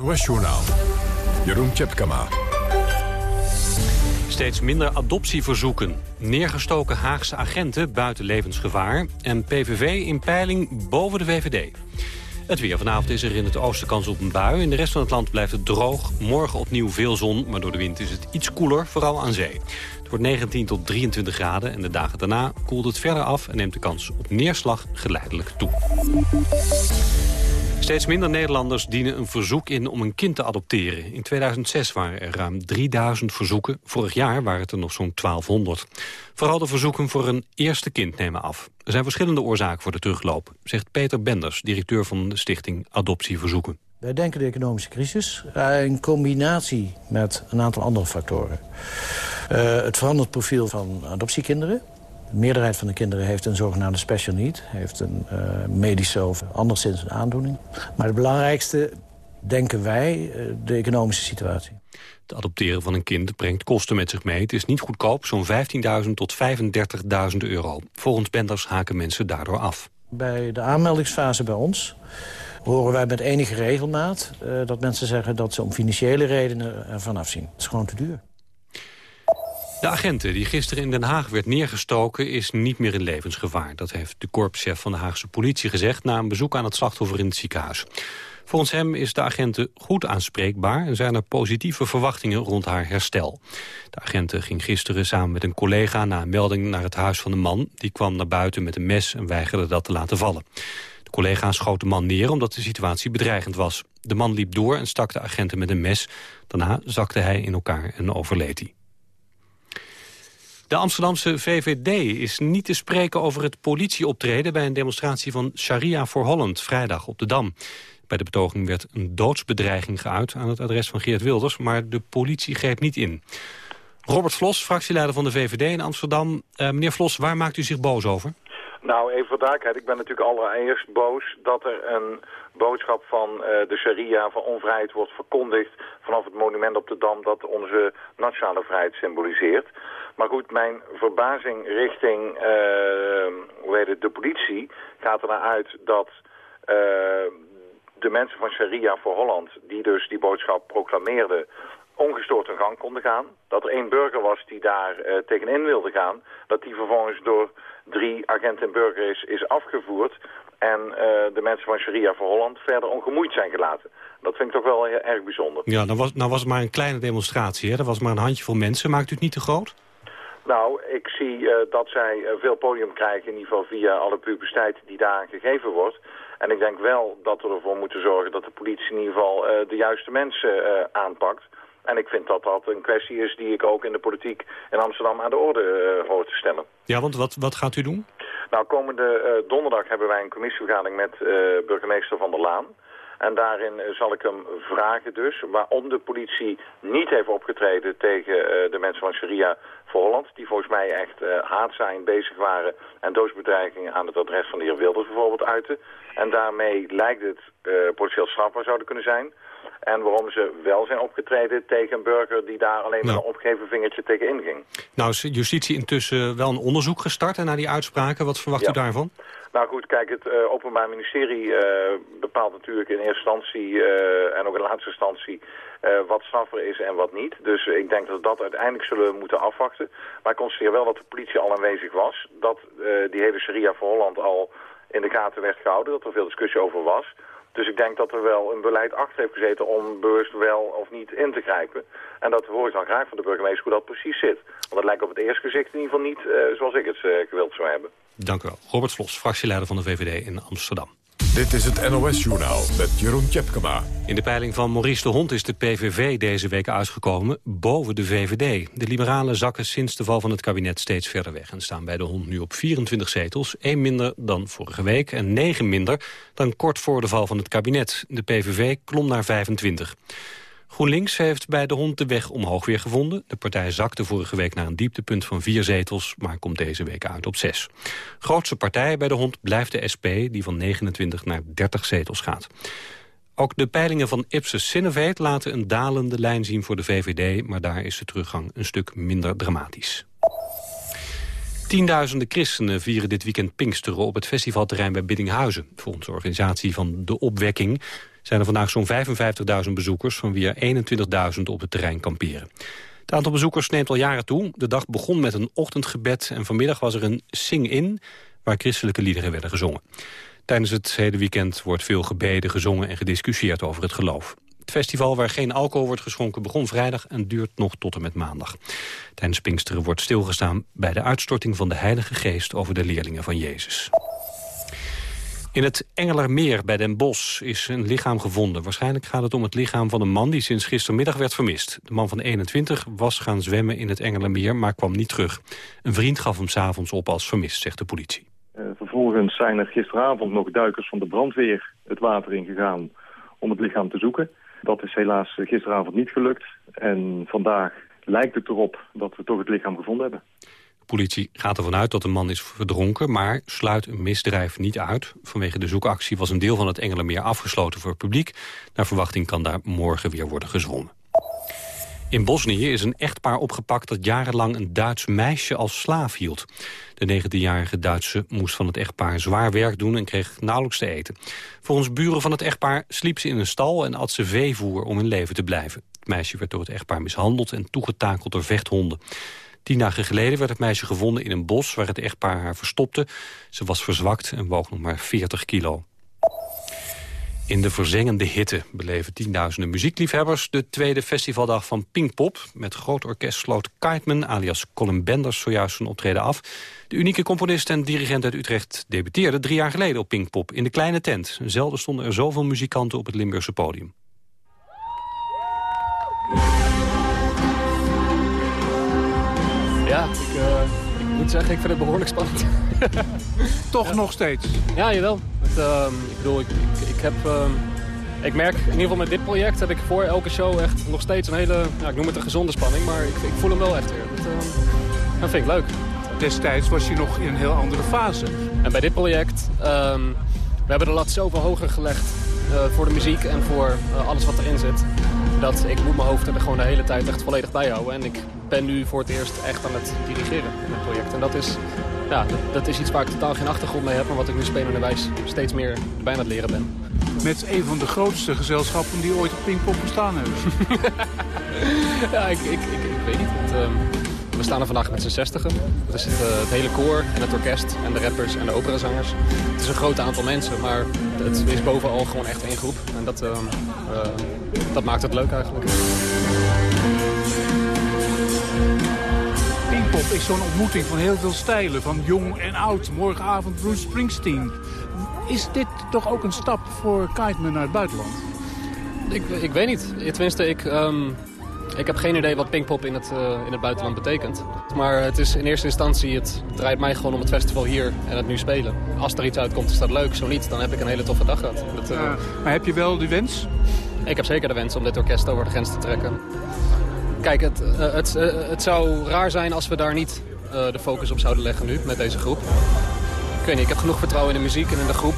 NOS-journaal. Jeroen Tjepkama. Steeds minder adoptieverzoeken. Neergestoken Haagse agenten buiten levensgevaar. En PVV in peiling boven de VVD. Het weer. Vanavond is er in het oosten kans op een bui. In de rest van het land blijft het droog. Morgen opnieuw veel zon, maar door de wind is het iets koeler, vooral aan zee. Het wordt 19 tot 23 graden en de dagen daarna koelt het verder af... en neemt de kans op neerslag geleidelijk toe. Steeds minder Nederlanders dienen een verzoek in om een kind te adopteren. In 2006 waren er ruim 3000 verzoeken. Vorig jaar waren het er nog zo'n 1200. Vooral de verzoeken voor een eerste kind nemen af. Er zijn verschillende oorzaken voor de terugloop, zegt Peter Benders, directeur van de stichting Adoptieverzoeken. Wij denken de economische crisis eh, in combinatie met een aantal andere factoren. Uh, het veranderd profiel van adoptiekinderen. De meerderheid van de kinderen heeft een zogenaamde special need. Heeft een uh, medische of anderszins een aandoening. Maar het belangrijkste, denken wij, de economische situatie. Het adopteren van een kind brengt kosten met zich mee. Het is niet goedkoop, zo'n 15.000 tot 35.000 euro. Volgens Benders haken mensen daardoor af. Bij de aanmeldingsfase bij ons horen wij met enige regelmaat... Uh, dat mensen zeggen dat ze om financiële redenen ervan afzien. Het is gewoon te duur. De agenten die gisteren in Den Haag werd neergestoken... is niet meer in levensgevaar. Dat heeft de korpschef van de Haagse politie gezegd... na een bezoek aan het slachtoffer in het ziekenhuis. Volgens hem is de agenten goed aanspreekbaar... en zijn er positieve verwachtingen rond haar herstel. De agenten ging gisteren samen met een collega... na een melding naar het huis van de man. Die kwam naar buiten met een mes en weigerde dat te laten vallen. De collega schoot de man neer omdat de situatie bedreigend was. De man liep door en stak de agenten met een mes. Daarna zakte hij in elkaar en overleed hij. De Amsterdamse VVD is niet te spreken over het politieoptreden... bij een demonstratie van Sharia voor Holland vrijdag op de Dam. Bij de betoging werd een doodsbedreiging geuit aan het adres van Geert Wilders... maar de politie greep niet in. Robert Vlos, fractieleider van de VVD in Amsterdam. Uh, meneer Vlos, waar maakt u zich boos over? Nou, even voor duidelijkheid. Ik ben natuurlijk allereerst boos dat er een boodschap van uh, de sharia van onvrijheid wordt verkondigd vanaf het monument op de Dam dat onze nationale vrijheid symboliseert. Maar goed, mijn verbazing richting uh, hoe heet het, de politie gaat er naar uit dat uh, de mensen van Sharia voor Holland, die dus die boodschap proclameerden, ongestoord hun gang konden gaan. Dat er één burger was die daar tegenin wilde gaan. Dat die vervolgens door drie agenten en is afgevoerd. En uh, de mensen van Sharia voor Holland verder ongemoeid zijn gelaten. Dat vind ik toch wel heel, erg bijzonder. Ja, nou was, nou was het maar een kleine demonstratie. Hè? Dat was maar een handjevol mensen. Maakt u het niet te groot? Nou, ik zie uh, dat zij uh, veel podium krijgen, in ieder geval via alle publiciteit die daar gegeven wordt. En ik denk wel dat we ervoor moeten zorgen dat de politie in ieder geval uh, de juiste mensen aanpakt. En ik vind dat dat een kwestie is die ik ook in de politiek in Amsterdam aan de orde hoor te stellen. Ja, want wat, wat gaat u doen? Nou, komende uh, donderdag hebben wij een commissievergadering met uh, burgemeester Van der Laan. En daarin zal ik hem vragen dus waarom de politie niet heeft opgetreden tegen de mensen van Sharia voor Holland. Die volgens mij echt haat zijn, bezig waren en doodsbedreigingen aan het adres van de heer Wilders bijvoorbeeld uiten. En daarmee lijkt het potentieel strafbaar zouden kunnen zijn. En waarom ze wel zijn opgetreden tegen een burger die daar alleen nou. met een opgeven vingertje tegen inging. Nou is justitie intussen wel een onderzoek gestart naar die uitspraken. Wat verwacht ja. u daarvan? Nou goed, kijk, het uh, Openbaar Ministerie uh, bepaalt natuurlijk in eerste instantie uh, en ook in laatste instantie wat straffer is en wat niet. Dus ik denk dat we dat uiteindelijk zullen moeten afwachten. Maar ik constateer wel dat de politie al aanwezig was. Dat die hele Sharia voor Holland al in de gaten werd gehouden. Dat er veel discussie over was. Dus ik denk dat er wel een beleid achter heeft gezeten om bewust wel of niet in te grijpen. En dat hoor ik dan graag van de burgemeester hoe dat precies zit. Want dat lijkt op het eerste gezicht in ieder geval niet uh, zoals ik het uh, gewild zou hebben. Dank u wel. Robert Vlos, fractieleider van de VVD in Amsterdam. Dit is het NOS-journaal met Jeroen Tjepkema. In de peiling van Maurice de Hond is de PVV deze week uitgekomen boven de VVD. De liberalen zakken sinds de val van het kabinet steeds verder weg... en staan bij de Hond nu op 24 zetels, één minder dan vorige week... en negen minder dan kort voor de val van het kabinet. De PVV klom naar 25. GroenLinks heeft bij de hond de weg omhoog weer gevonden. De partij zakte vorige week naar een dieptepunt van vier zetels... maar komt deze week uit op zes. Grootste partij bij de hond blijft de SP... die van 29 naar 30 zetels gaat. Ook de peilingen van Ipsos Sinovate laten een dalende lijn zien voor de VVD... maar daar is de teruggang een stuk minder dramatisch. Tienduizenden christenen vieren dit weekend Pinksteren op het festivalterrein bij Biddinghuizen. Volgens de organisatie van De Opwekking zijn er vandaag zo'n 55.000 bezoekers... van wie er 21.000 op het terrein kamperen. Het aantal bezoekers neemt al jaren toe. De dag begon met een ochtendgebed en vanmiddag was er een sing-in... waar christelijke liederen werden gezongen. Tijdens het hele weekend wordt veel gebeden, gezongen en gediscussieerd over het geloof. Het festival waar geen alcohol wordt geschonken begon vrijdag en duurt nog tot en met maandag. Tijdens Pinksteren wordt stilgestaan bij de uitstorting van de Heilige Geest over de leerlingen van Jezus. In het Engelermeer bij Den Bosch is een lichaam gevonden. Waarschijnlijk gaat het om het lichaam van een man die sinds gistermiddag werd vermist. De man van 21 was gaan zwemmen in het Engelermeer, maar kwam niet terug. Een vriend gaf hem s'avonds op als vermist, zegt de politie. Uh, vervolgens zijn er gisteravond nog duikers van de brandweer het water ingegaan om het lichaam te zoeken. Dat is helaas gisteravond niet gelukt. En vandaag lijkt het erop dat we toch het lichaam gevonden hebben. Politie gaat ervan uit dat de man is verdronken, maar sluit een misdrijf niet uit. Vanwege de zoekactie was een deel van het Engelenmeer afgesloten voor het publiek. Naar verwachting kan daar morgen weer worden gezwommen. In Bosnië is een echtpaar opgepakt dat jarenlang een Duits meisje als slaaf hield. De 19-jarige Duitse moest van het echtpaar zwaar werk doen en kreeg nauwelijks te eten. Volgens buren van het echtpaar sliep ze in een stal en at ze veevoer om in leven te blijven. Het meisje werd door het echtpaar mishandeld en toegetakeld door vechthonden. Tien dagen geleden werd het meisje gevonden in een bos waar het echtpaar haar verstopte. Ze was verzwakt en woog nog maar 40 kilo. In de verzengende hitte beleven tienduizenden muziekliefhebbers... de tweede festivaldag van Pinkpop. Met groot orkest sloot Kiteman, alias Colin Benders, zojuist zijn optreden af. De unieke componist en dirigent uit Utrecht debuteerde drie jaar geleden op Pinkpop... in de kleine tent. Zelden stonden er zoveel muzikanten op het Limburgse podium. Ja, ik, uh, ik moet zeggen, ik vind het behoorlijk spannend. Toch nog steeds? Ja, jawel. Het, uh, ik bedoel, ik, ik, ik heb... Uh, ik merk, in ieder geval met dit project heb ik voor elke show echt nog steeds een hele, ja, ik noem het een gezonde spanning, maar ik, ik voel hem wel echt weer. Dat, ehm, dat vind ik leuk. Destijds was je nog in een heel andere fase. En bij dit project, um, we hebben de lat zoveel hoger gelegd uh, voor de muziek en voor uh, alles wat erin zit. Dat ik moet mijn hoofd er gewoon de hele tijd echt volledig bij houden. En ik ben nu voor het eerst echt aan het dirigeren in het project. En dat is, ja, dat, dat is iets waar ik totaal geen achtergrond mee heb. Maar wat ik nu spelende wijs steeds meer bij aan het leren ben. Met een van de grootste gezelschappen die ooit op Pinkpop bestaan hebben. ja, ik, ik, ik, ik, weet niet. Het, um, we staan er vandaag met z'n zestigen. Dat is het, uh, het, hele koor en het orkest en de rappers en de operazangers. Het is een groot aantal mensen, maar het is bovenal gewoon echt één groep. En dat, uh, uh, dat maakt het leuk eigenlijk. Pinkpop is zo'n ontmoeting van heel veel stijlen. Van jong en oud. Morgenavond Bruce Springsteen. Is dit toch ook een stap voor Kiteman naar het buitenland? Ik, ik weet niet. Tenminste, ik... Um, ik heb geen idee wat Pinkpop in het, uh, in het buitenland betekent. Maar het is in eerste instantie, het draait mij gewoon om het festival hier en het nu spelen. Als er iets uitkomt is dat leuk, zo niet, dan heb ik een hele toffe dag gehad. Dat, uh... uh, maar heb je wel de wens? Ik heb zeker de wens om dit orkest over de grens te trekken. Kijk, het, het, het zou raar zijn als we daar niet de focus op zouden leggen nu met deze groep. Ik weet niet, ik heb genoeg vertrouwen in de muziek en in de groep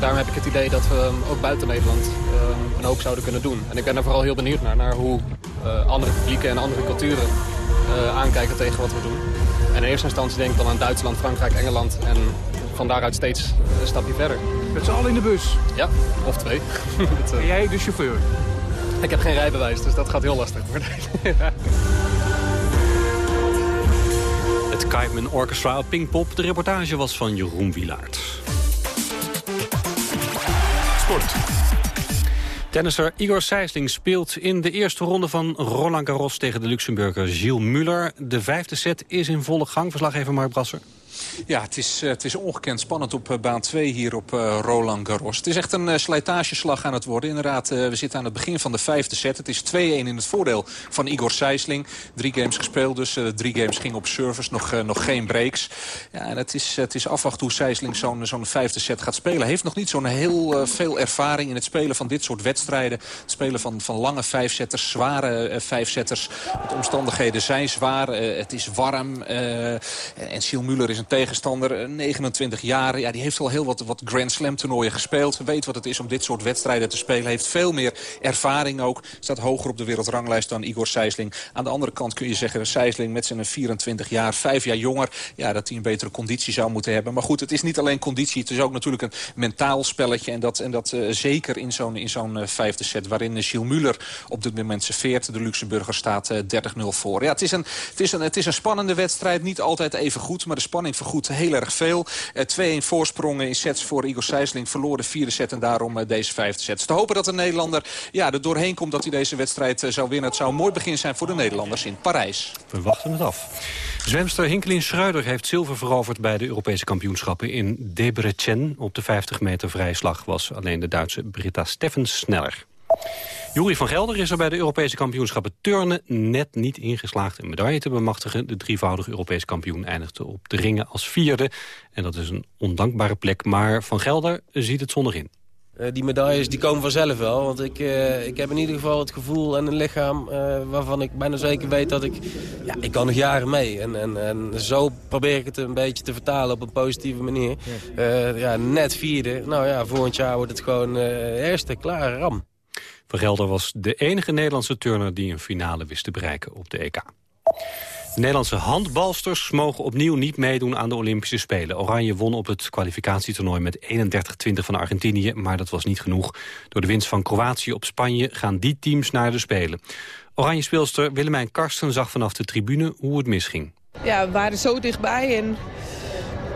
daarom heb ik het idee dat we ook buiten Nederland uh, een hoop zouden kunnen doen. En ik ben er vooral heel benieuwd naar, naar hoe uh, andere publieken en andere culturen uh, aankijken tegen wat we doen. En in eerste instantie denk ik dan aan Duitsland, Frankrijk, Engeland en van daaruit steeds een stapje verder. Met z'n allen in de bus? Ja, of twee. dat, en jij de chauffeur? Ik heb geen rijbewijs, dus dat gaat heel lastig worden. Het Kiteman Orchestra Pinkpop. De reportage was van Jeroen Wilaert. Tennisser Igor Sijsling speelt in de eerste ronde van Roland Garros tegen de Luxemburger Gilles Muller. De vijfde set is in volle gang. Verslaggever Mark Brasser. Ja, het is, het is ongekend spannend op baan 2 hier op uh, Roland Garros. Het is echt een slijtageslag aan het worden. Inderdaad, we zitten aan het begin van de vijfde set. Het is 2-1 in het voordeel van Igor Sijsling. Drie games gespeeld, dus drie games gingen op service. Nog, nog geen breaks. Ja, en het is, het is afwachten hoe Sijsling zo'n zo'n vijfde set gaat spelen. Hij heeft nog niet zo'n heel veel ervaring in het spelen van dit soort wedstrijden. Het spelen van, van lange vijfzetters, zware vijfzetters. De omstandigheden zijn zwaar. het is warm. en Gilles Muller is een tegenstander, 29 jaar. Ja, die heeft al heel wat, wat Grand Slam toernooien gespeeld. Weet wat het is om dit soort wedstrijden te spelen. Heeft veel meer ervaring ook. Staat hoger op de wereldranglijst dan Igor Sijsling. Aan de andere kant kun je zeggen, Sijsling met zijn 24 jaar, 5 jaar jonger. Ja, dat hij een betere conditie zou moeten hebben. Maar goed, het is niet alleen conditie. Het is ook natuurlijk een mentaal spelletje. En dat, en dat uh, zeker in zo'n zo'n uh, vijfde set. Waarin Gilles Muller op dit moment serveert. De Luxemburger staat uh, 30-0 voor. Ja, het is, een, het, is een, het is een spannende wedstrijd. Niet altijd even goed. Maar de spanning vergoedt heel erg veel. 2-1 voorsprongen in sets voor Igor Sijsling. Verloor de vierde set en daarom deze vijfde set. Te hopen dat de Nederlander ja, er doorheen komt dat hij deze wedstrijd zou winnen. Het zou een mooi begin zijn voor de Nederlanders in Parijs. We wachten het af. Zwemster Hinkelin Schruider heeft zilver veroverd bij de Europese kampioenschappen in Debrecen. Op de 50 meter vrijslag was alleen de Duitse Britta Steffens sneller. Jury van Gelder is er bij de Europese kampioenschappen turnen net niet ingeslaagd een medaille te bemachtigen. De drievoudige Europese kampioen eindigde op de ringen als vierde. En dat is een ondankbare plek, maar Van Gelder ziet het zonnig in. Uh, die medailles die komen vanzelf wel. Want ik, uh, ik heb in ieder geval het gevoel en een lichaam uh, waarvan ik bijna zeker weet dat ik... Ja, ik kan nog jaren mee. En, en, en zo probeer ik het een beetje te vertalen op een positieve manier. Ja, ja net vierde. Nou ja, volgend jaar wordt het gewoon eerste, klare ram. Van Gelder was de enige Nederlandse turner die een finale wist te bereiken op de EK. De Nederlandse handbalsters mogen opnieuw niet meedoen aan de Olympische Spelen. Oranje won op het kwalificatietoernooi met 31-20 van Argentinië, maar dat was niet genoeg. Door de winst van Kroatië op Spanje gaan die teams naar de Spelen. Oranje speelster Willemijn Karsten zag vanaf de tribune hoe het misging. Ja, we waren zo dichtbij en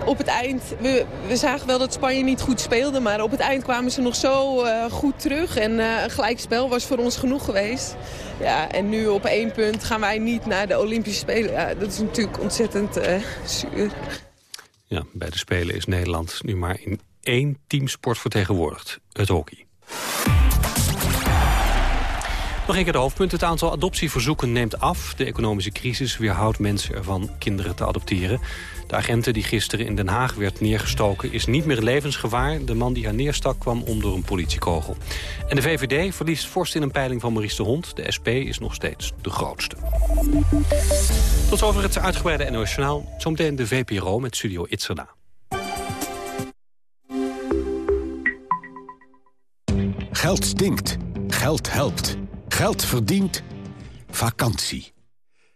op het eind, we, we, zagen wel dat Spanje niet goed speelde... maar op het eind kwamen ze nog zo uh, goed terug. En uh, een gelijkspel was voor ons genoeg geweest. Ja, en nu op één punt gaan wij niet naar de Olympische Spelen. Ja, dat is natuurlijk ontzettend uh, zuur. Ja, bij de Spelen is Nederland nu maar in één teamsport vertegenwoordigd. Het hockey. Nog een keer de hoofdpunt. Het aantal adoptieverzoeken neemt af. De economische crisis weerhoudt mensen ervan kinderen te adopteren. De agenten die gisteren in Den Haag werd neergestoken is niet meer levensgevaar. De man die haar neerstak kwam om door een politiekogel. En de VVD verliest vorst in een peiling van Maurice de Hond. De SP is nog steeds de grootste. Tot over het uitgebreide NOS Journaal. Zometeen de VPRO met Studio Itzerda. Geld stinkt. Geld helpt. Geld verdient. Vakantie.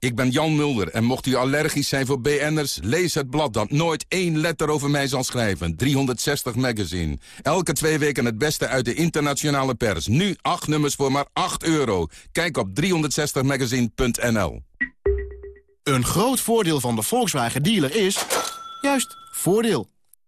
Ik ben Jan Mulder en mocht u allergisch zijn voor BN'ers... lees het blad dat nooit één letter over mij zal schrijven. 360 Magazine. Elke twee weken het beste uit de internationale pers. Nu acht nummers voor maar 8 euro. Kijk op 360magazine.nl Een groot voordeel van de Volkswagen dealer is... juist, voordeel.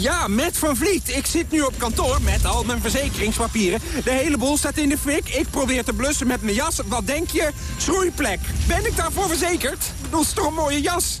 Ja, met Van Vliet. Ik zit nu op kantoor met al mijn verzekeringspapieren. De hele boel staat in de fik. Ik probeer te blussen met mijn jas. Wat denk je? Schroeiplek. Ben ik daarvoor verzekerd? Dat is toch een mooie jas?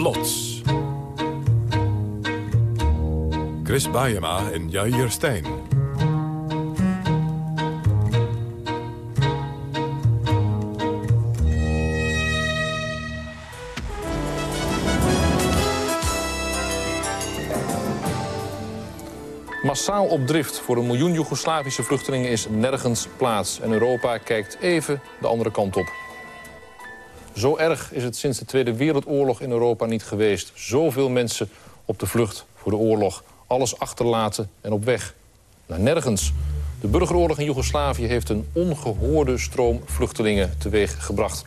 Lots, Chris Bajema en Jair Stein. Massaal op drift voor een miljoen Joegoslavische vluchtelingen is nergens plaats. En Europa kijkt even de andere kant op. Zo erg is het sinds de Tweede Wereldoorlog in Europa niet geweest. Zoveel mensen op de vlucht voor de oorlog. Alles achterlaten en op weg. Naar nergens. De burgeroorlog in Joegoslavië heeft een ongehoorde stroom vluchtelingen teweeg gebracht.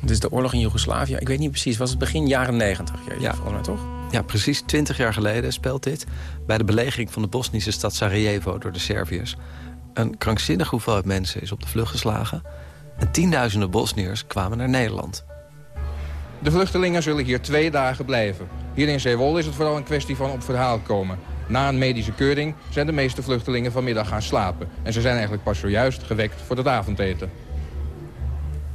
Dit is de oorlog in Joegoslavië. Ik weet niet precies, was het begin jaren negentig? Ja, volgens toch? Ja, precies 20 jaar geleden speelt dit... bij de belegering van de Bosnische stad Sarajevo door de Serviërs. Een krankzinnige hoeveelheid mensen is op de vlucht geslagen... en tienduizenden Bosniërs kwamen naar Nederland. De vluchtelingen zullen hier twee dagen blijven. Hier in Zeewol is het vooral een kwestie van op verhaal komen. Na een medische keuring zijn de meeste vluchtelingen vanmiddag gaan slapen. En ze zijn eigenlijk pas zojuist gewekt voor het avondeten.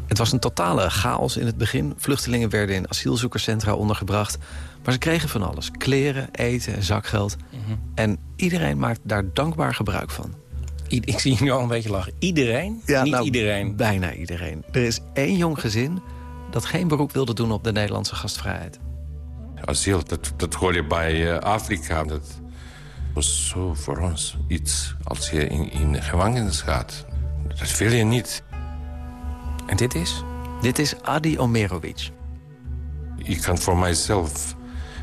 Het was een totale chaos in het begin. Vluchtelingen werden in asielzoekerscentra ondergebracht. Maar ze kregen van alles. Kleren, eten en zakgeld. Mhm. En iedereen maakt daar dankbaar gebruik van. Ik zie je nu al een beetje lachen. Iedereen? Ja, Niet nou, iedereen. Bijna iedereen. Er is één jong gezin dat geen beroep wilde doen op de Nederlandse gastvrijheid. Asiel, dat, dat hoor je bij eh, Afrika. Dat was zo voor ons iets als je in, in de gevangenis gaat. Dat wil je niet. En dit is? Dit is Adi Omerovic. Ik kan voor mijzelf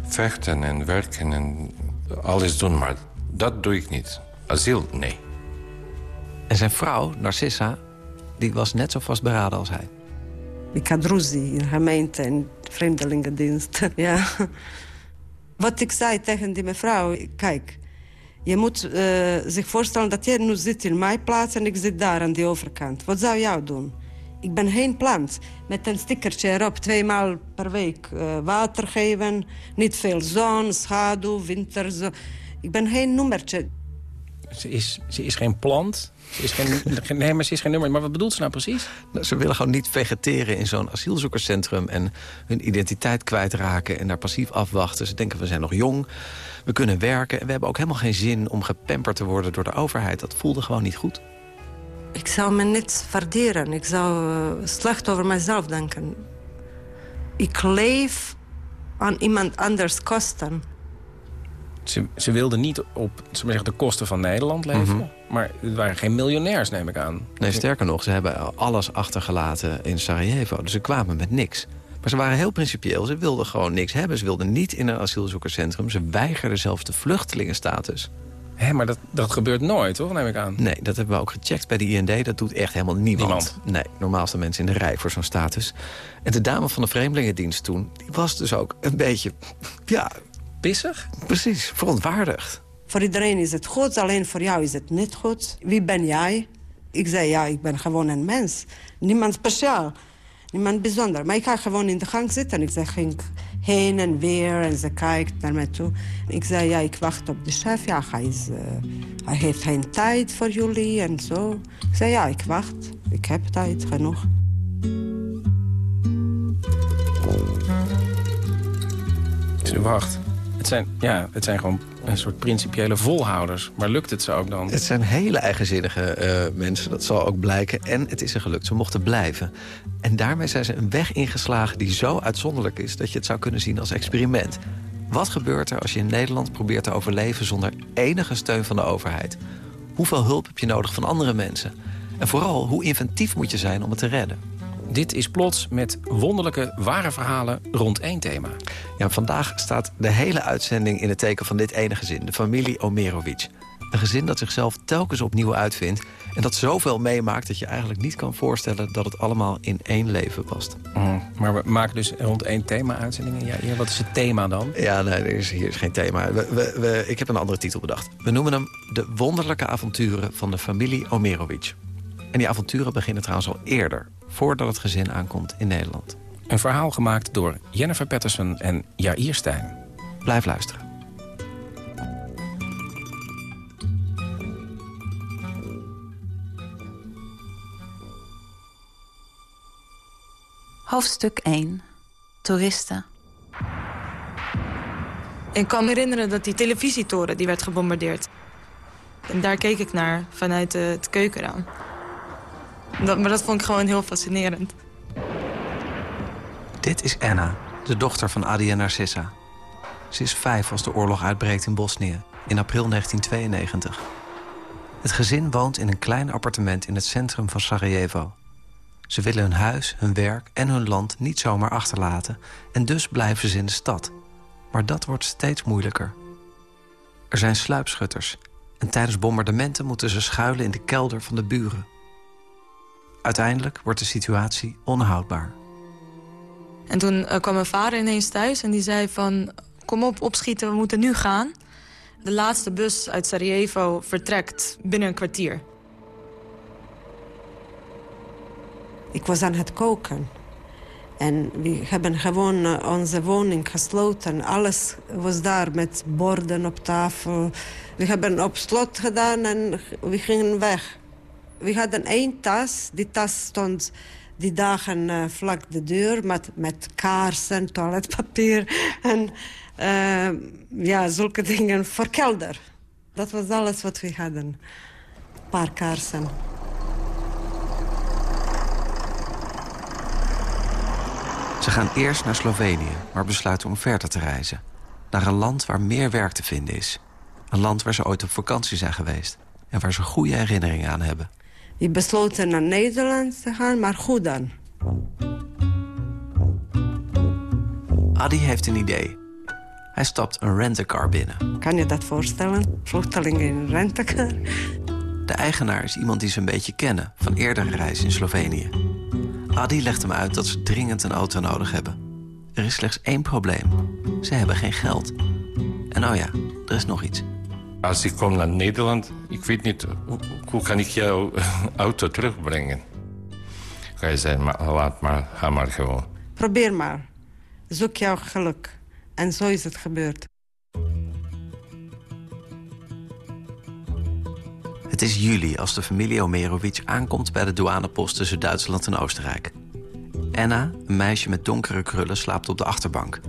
vechten en werken en alles doen, maar dat doe ik niet. Asiel, nee. En zijn vrouw, Narcissa, die was net zo vastberaden als hij. Ik had ruzie in gemeente en vreemdelingendienst. ja. Wat ik zei tegen die mevrouw, kijk, je moet eh, zich voorstellen dat jij nu zit in mijn plaats en ik zit daar aan die overkant. Wat zou jou doen? Ik ben geen plant. Met een stickertje erop, twee maal per week eh, water geven. Niet veel zon, schaduw, winter. Zo. Ik ben geen nummertje. Ze is, ze is geen plant. Ze is geen, nee, maar ze is geen nummer. Maar wat bedoelt ze nou precies? Nou, ze willen gewoon niet vegeteren in zo'n asielzoekerscentrum... en hun identiteit kwijtraken en daar passief afwachten. Ze denken, we zijn nog jong, we kunnen werken... en we hebben ook helemaal geen zin om gepamperd te worden door de overheid. Dat voelde gewoon niet goed. Ik zou me niet waarderen. Ik zou eh, slecht over mezelf denken. Ik leef aan iemand anders kosten. Ze, ze wilde niet op zeggen, de kosten van Nederland leven. Mhm. Maar het waren geen miljonairs, neem ik aan. Nee, sterker nog, ze hebben alles achtergelaten in Sarajevo. Dus ze kwamen met niks. Maar ze waren heel principieel. Ze wilden gewoon niks hebben. Ze wilden niet in een asielzoekerscentrum. Ze weigerden zelfs de vluchtelingenstatus. Hé, maar dat, dat gebeurt nooit, toch? Neem ik aan. Nee, dat hebben we ook gecheckt bij de IND. Dat doet echt helemaal niemand. Niemand. Nee, normaal staan mensen in de rij voor zo'n status. En de dame van de Vreemdelingendienst toen... die was dus ook een beetje, ja... Pissig? Precies, verontwaardigd. Voor iedereen is het goed, alleen voor jou is het niet goed. Wie ben jij? Ik zei, ja, ik ben gewoon een mens. Niemand speciaal, niemand bijzonder. Maar ik ga gewoon in de gang zitten. Ik zei, ging heen en weer en ze kijkt naar mij toe. Ik zei, ja, ik wacht op de chef. Ja, hij, is, eh, hij heeft geen tijd voor jullie en zo. Ik zei, ja, ik wacht. Ik heb tijd genoeg. Ze wacht. Het zijn, ja, het zijn gewoon een soort principiële volhouders. Maar lukt het ze ook dan? Het zijn hele eigenzinnige eh, mensen, dat zal ook blijken. En het is ze gelukt, ze mochten blijven. En daarmee zijn ze een weg ingeslagen die zo uitzonderlijk is... dat je het zou kunnen zien als experiment. Wat gebeurt er als je in Nederland probeert te overleven... zonder enige steun van de overheid? Hoeveel hulp heb je nodig van andere mensen? En vooral, hoe inventief moet je zijn om het te redden? Dit is Plots met wonderlijke, ware verhalen rond één thema. Ja, vandaag staat de hele uitzending in het teken van dit ene gezin. De familie Omerovic. Een gezin dat zichzelf telkens opnieuw uitvindt... en dat zoveel meemaakt dat je eigenlijk niet kan voorstellen... dat het allemaal in één leven past. Mm, maar we maken dus rond één thema uitzendingen. Ja, wat is het thema dan? Ja, nee, er is, hier is geen thema. We, we, we- ik heb een andere titel bedacht. We noemen hem De Wonderlijke Avonturen van de familie Omerovic. En die avonturen beginnen trouwens al eerder... voordat het gezin aankomt in Nederland. Een verhaal gemaakt door Jennifer Patterson en Jair Stijn. Blijf luisteren. Hoofdstuk 1. Toeristen. Ik kan me herinneren dat die televisietoren die werd gebombardeerd. En daar keek ik naar vanuit het keukenraam. Dat, maar dat vond ik gewoon heel fascinerend. Dit is Anna, de dochter van Adi en Narcissa. Ze is vijf als de oorlog uitbreekt in Bosnië. in april 1992. Het gezin woont in een klein appartement in het centrum van Sarajevo. Ze willen hun huis, hun werk en hun land niet zomaar achterlaten... en dus blijven ze in de stad. Maar dat wordt steeds moeilijker. Er zijn sluipschutters... en tijdens bombardementen moeten ze schuilen in de kelder van de buren. Uiteindelijk wordt de situatie onhoudbaar. En toen uh, kwam mijn vader ineens thuis en die zei van... kom op, opschieten, we moeten nu gaan. De laatste bus uit Sarajevo vertrekt binnen een kwartier. Ik was aan het koken. En we hebben gewoon uh, onze woning gesloten. Alles was daar met borden op tafel. We hebben op slot gedaan en we gingen weg. We hadden één tas. Die tas stond die dagen uh, vlak de deur met, met kaarsen, toiletpapier en uh, ja, zulke dingen voor kelder. Dat was alles wat we hadden. Een paar kaarsen. Ze gaan eerst naar Slovenië, maar besluiten om verder te reizen. Naar een land waar meer werk te vinden is. Een land waar ze ooit op vakantie zijn geweest. En waar ze goede herinneringen aan hebben. We besloten naar Nederland te gaan, maar goed dan. Adi heeft een idee. Hij stapt een rentecar binnen. Kan je dat voorstellen? Vluchtelingen in een rentecar? De eigenaar is iemand die ze een beetje kennen... van eerdere reizen in Slovenië. Adi legt hem uit dat ze dringend een auto nodig hebben. Er is slechts één probleem. Ze hebben geen geld. En oh ja, er is nog iets. Als ik kom naar Nederland, ik weet niet, hoe, hoe kan ik jouw auto terugbrengen? Ga je zeggen, maar, laat maar, ga maar gewoon. Probeer maar. Zoek jouw geluk. En zo is het gebeurd. Het is juli als de familie Omerovic aankomt bij de douanepost tussen Duitsland en Oostenrijk. Anna, een meisje met donkere krullen, slaapt op de achterbank.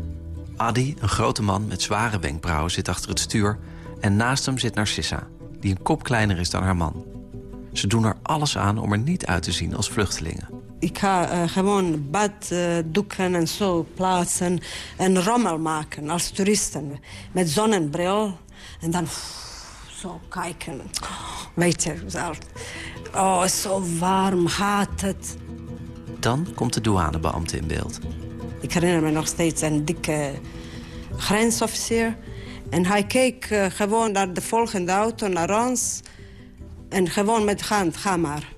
Adi, een grote man met zware wenkbrauwen, zit achter het stuur... en naast hem zit Narcissa, die een kop kleiner is dan haar man. Ze doen er alles aan om er niet uit te zien als vluchtelingen. Ik ga uh, gewoon baddoeken uh, en zo plaatsen en rommel maken als toeristen. Met zonnebril en dan zo kijken. Weet je. Oh, zo warm, haat het. Dan komt de douanebeambte in beeld. Ik herinner me nog steeds een dikke grensofficier. En hij keek uh, gewoon naar de volgende auto, naar ons. En gewoon met hand, ga maar.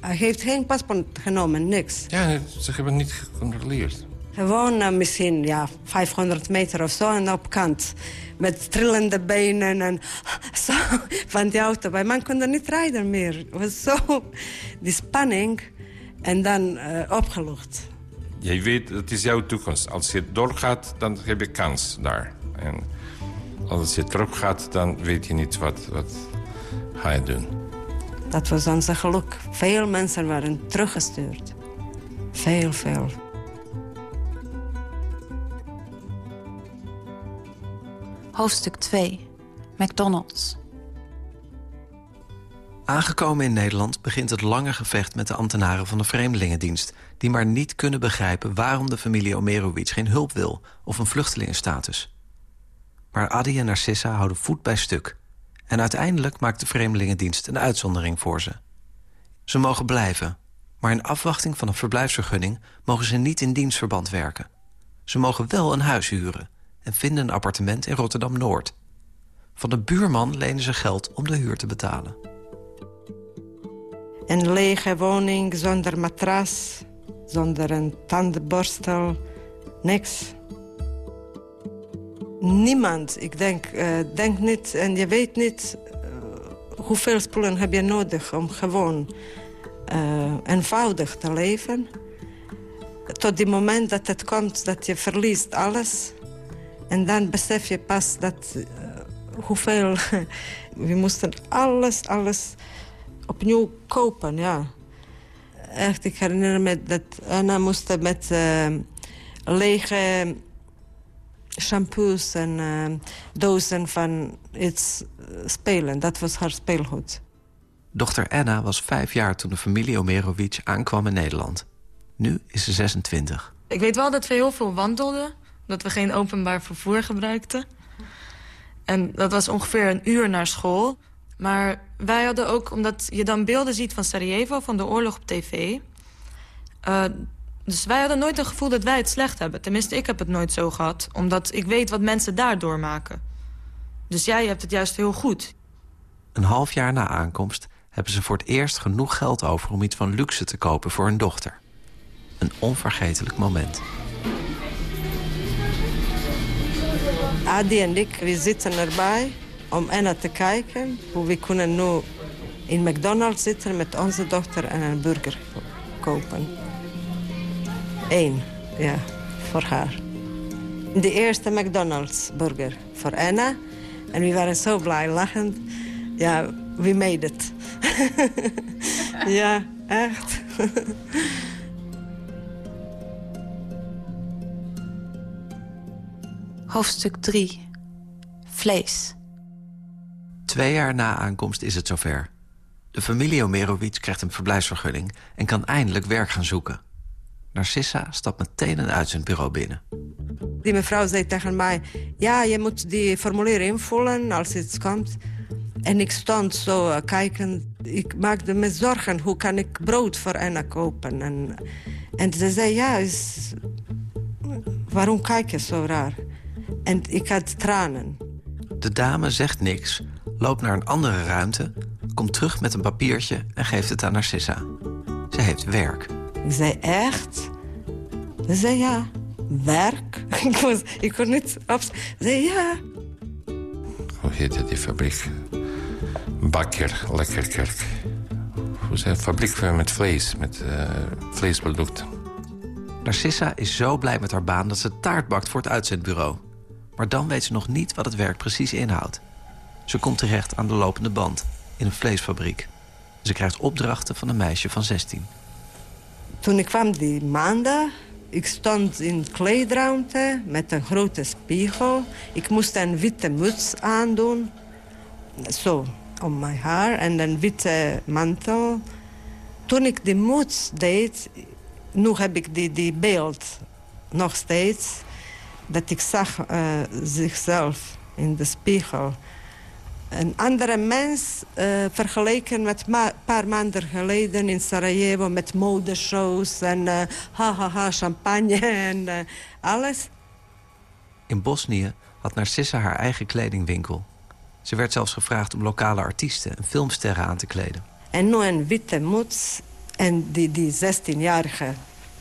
Hij heeft geen paspoort genomen, niks. Ja, ze hebben niet gecontroleerd. Gewoon uh, misschien ja, 500 meter of zo en op kant. Met trillende benen en zo van die auto. Wij man kon er niet rijden meer. Het was zo die spanning en dan uh, opgelucht. Jij weet, het is jouw toekomst. Als je doorgaat, dan heb je kans daar. En als je terug gaat, dan weet je niet wat, wat ga je doen. Dat was onze geluk. Veel mensen waren teruggestuurd. Veel, veel. Hoofdstuk 2. McDonald's. Aangekomen in Nederland begint het lange gevecht met de ambtenaren van de Vreemdelingendienst... die maar niet kunnen begrijpen waarom de familie Omerovic geen hulp wil... of een vluchtelingenstatus. Maar Adi en Narcissa houden voet bij stuk... en uiteindelijk maakt de Vreemdelingendienst een uitzondering voor ze. Ze mogen blijven, maar in afwachting van een verblijfsvergunning... mogen ze niet in dienstverband werken. Ze mogen wel een huis huren en vinden een appartement in Rotterdam-Noord. Van de buurman lenen ze geld om de huur te betalen. Een lege woning zonder matras, zonder een tandenborstel, niks. Niemand, ik denk, uh, niet en je weet niet uh, hoeveel spullen heb je nodig om gewoon uh, eenvoudig te leven. Tot die moment dat het komt dat je verliest alles. En dan besef je pas dat hoeveel... we moesten alles, alles opnieuw kopen, ja. Echt, ik herinner me dat Anna moest met lege shampoos en uh, dozen van iets spelen. Dat was haar speelgoed. Dochter Anna was vijf jaar toen de familie Omerovic aankwam in Nederland. Nu is ze 26. Ik weet wel dat we heel veel wandelden. Dat we geen openbaar vervoer gebruikten. En dat was ongeveer een uur naar school. Maar wij hadden ook, omdat je dan beelden ziet van Sarajevo, van de oorlog op tv... Uh, dus wij hadden nooit het gevoel dat wij het slecht hebben. Tenminste, ik heb het nooit zo gehad. Omdat ik weet wat mensen daar doormaken. Dus jij hebt het juist heel goed. Een half jaar na aankomst hebben ze voor het eerst genoeg geld over... om iets van luxe te kopen voor hun dochter. Een onvergetelijk moment. Adi en ik, we zitten erbij om Anna te kijken... hoe we kunnen nu in McDonald's zitten met onze dochter en een burger kopen. Eén, ja, voor haar. De eerste McDonald's burger voor Anna. En we waren zo blij, lachend. Ja, we made it. ja, echt. Hoofdstuk 3. Vlees. Twee jaar na aankomst is het zover. De familie Omerowitz krijgt een verblijfsvergunning... en kan eindelijk werk gaan zoeken. Narcissa stapt meteen een uitzendbureau binnen. Die mevrouw zei tegen mij... ja, je moet die formulier invullen als het komt. En ik stond zo uh, kijken. Ik maakte me zorgen. Hoe kan ik brood voor Anna kopen? En, en ze zei, ja, is, waarom kijk je zo raar? En ik had tranen. De dame zegt niks, loopt naar een andere ruimte... komt terug met een papiertje en geeft het aan Narcissa. Ze heeft werk. Ik zei, echt? Ze zei, ja. Werk? ik, was, ik kon niet op... Ze zei, ja. Hoe heette die fabriek? Bakker, Lekkerkerk. Hoe zei fabriek met vlees, met uh, vleesproducten. Narcissa is zo blij met haar baan dat ze taart bakt voor het uitzendbureau. Maar dan weet ze nog niet wat het werk precies inhoudt. Ze komt terecht aan de lopende band in een vleesfabriek. Ze krijgt opdrachten van een meisje van 16. Toen ik kwam die maanden, ik stond in kleedruimte met een grote spiegel. Ik moest een witte muts aandoen, zo, om mijn haar, en een witte mantel. Toen ik die muts deed, nu heb ik die, die beeld nog steeds... dat ik zag uh, zichzelf in de spiegel een andere mens uh, vergeleken met een paar maanden geleden in Sarajevo... met modeshows en uh, ha, ha, ha, champagne en uh, alles. In Bosnië had Narcissa haar eigen kledingwinkel. Ze werd zelfs gevraagd om lokale artiesten en filmsterren aan te kleden. En nu een witte muts en die, die 16-jarige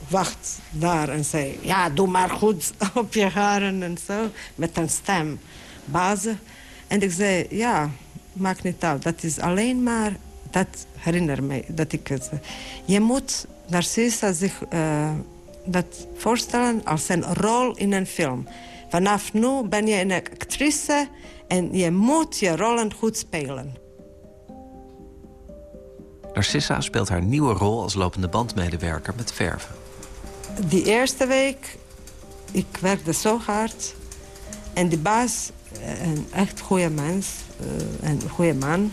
wacht daar en zei... ja, doe maar goed op je haren en zo, met een stem. Bazen. En ik zei, ja, maakt niet uit. Dat is alleen maar, dat herinner mij dat ik het... Je moet Narcissa zich uh, dat voorstellen als een rol in een film. Vanaf nu ben je een actrice en je moet je rollen goed spelen. Narcissa speelt haar nieuwe rol als lopende bandmedewerker met verven. Die eerste week, ik werkte zo hard. En de baas een echt goede mens, uh, een goede man,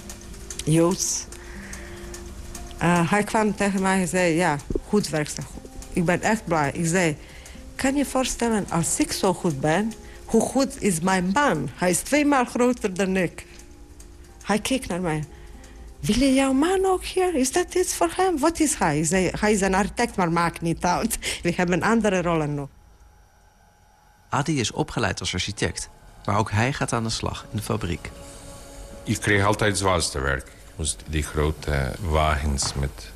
Joods. Uh, hij kwam tegen mij en zei, ja, goed werk. Ik ben echt blij. Ik zei, kan je voorstellen, als ik zo goed ben... hoe goed is mijn man? Hij is tweemaal groter dan ik. Hij keek naar mij. Wil je jouw man ook hier? Is dat iets voor hem? Wat is hij? zei, hij is een architect, maar maakt niet uit. We hebben andere rollen nog. Adi is opgeleid als architect. Maar ook hij gaat aan de slag in de fabriek. Ik kreeg altijd zwaarste werk. Ik moest die grote wagens met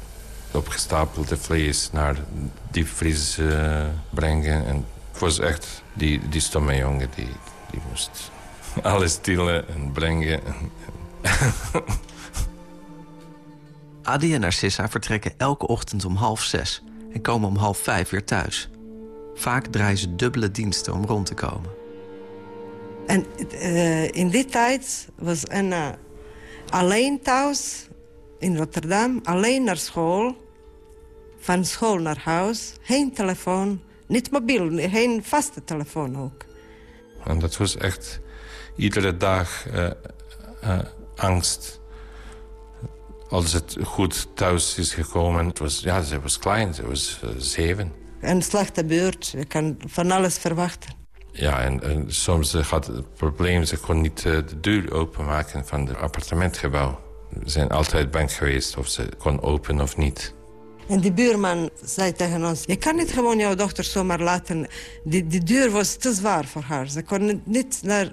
opgestapelde vlees naar diepvries uh, brengen. En het was echt die, die stomme jongen die, die moest alles stillen en brengen. Adi en Narcissa vertrekken elke ochtend om half zes... en komen om half vijf weer thuis. Vaak draaien ze dubbele diensten om rond te komen. En uh, in die tijd was Anna alleen thuis in Rotterdam, alleen naar school. Van school naar huis, geen telefoon, niet mobiel, geen vaste telefoon ook. En dat was echt iedere dag uh, uh, angst. Als het goed thuis is gekomen, het was, ja, ze was klein, ze was zeven. Een slechte beurt, je kan van alles verwachten. Ja, en, en soms had het probleem... ze kon niet de deur openmaken van het appartementgebouw. We zijn altijd bang geweest of ze kon open of niet. En die buurman zei tegen ons... je kan niet gewoon jouw dochter zomaar laten. Die, die deur was te zwaar voor haar. Ze kon niet naar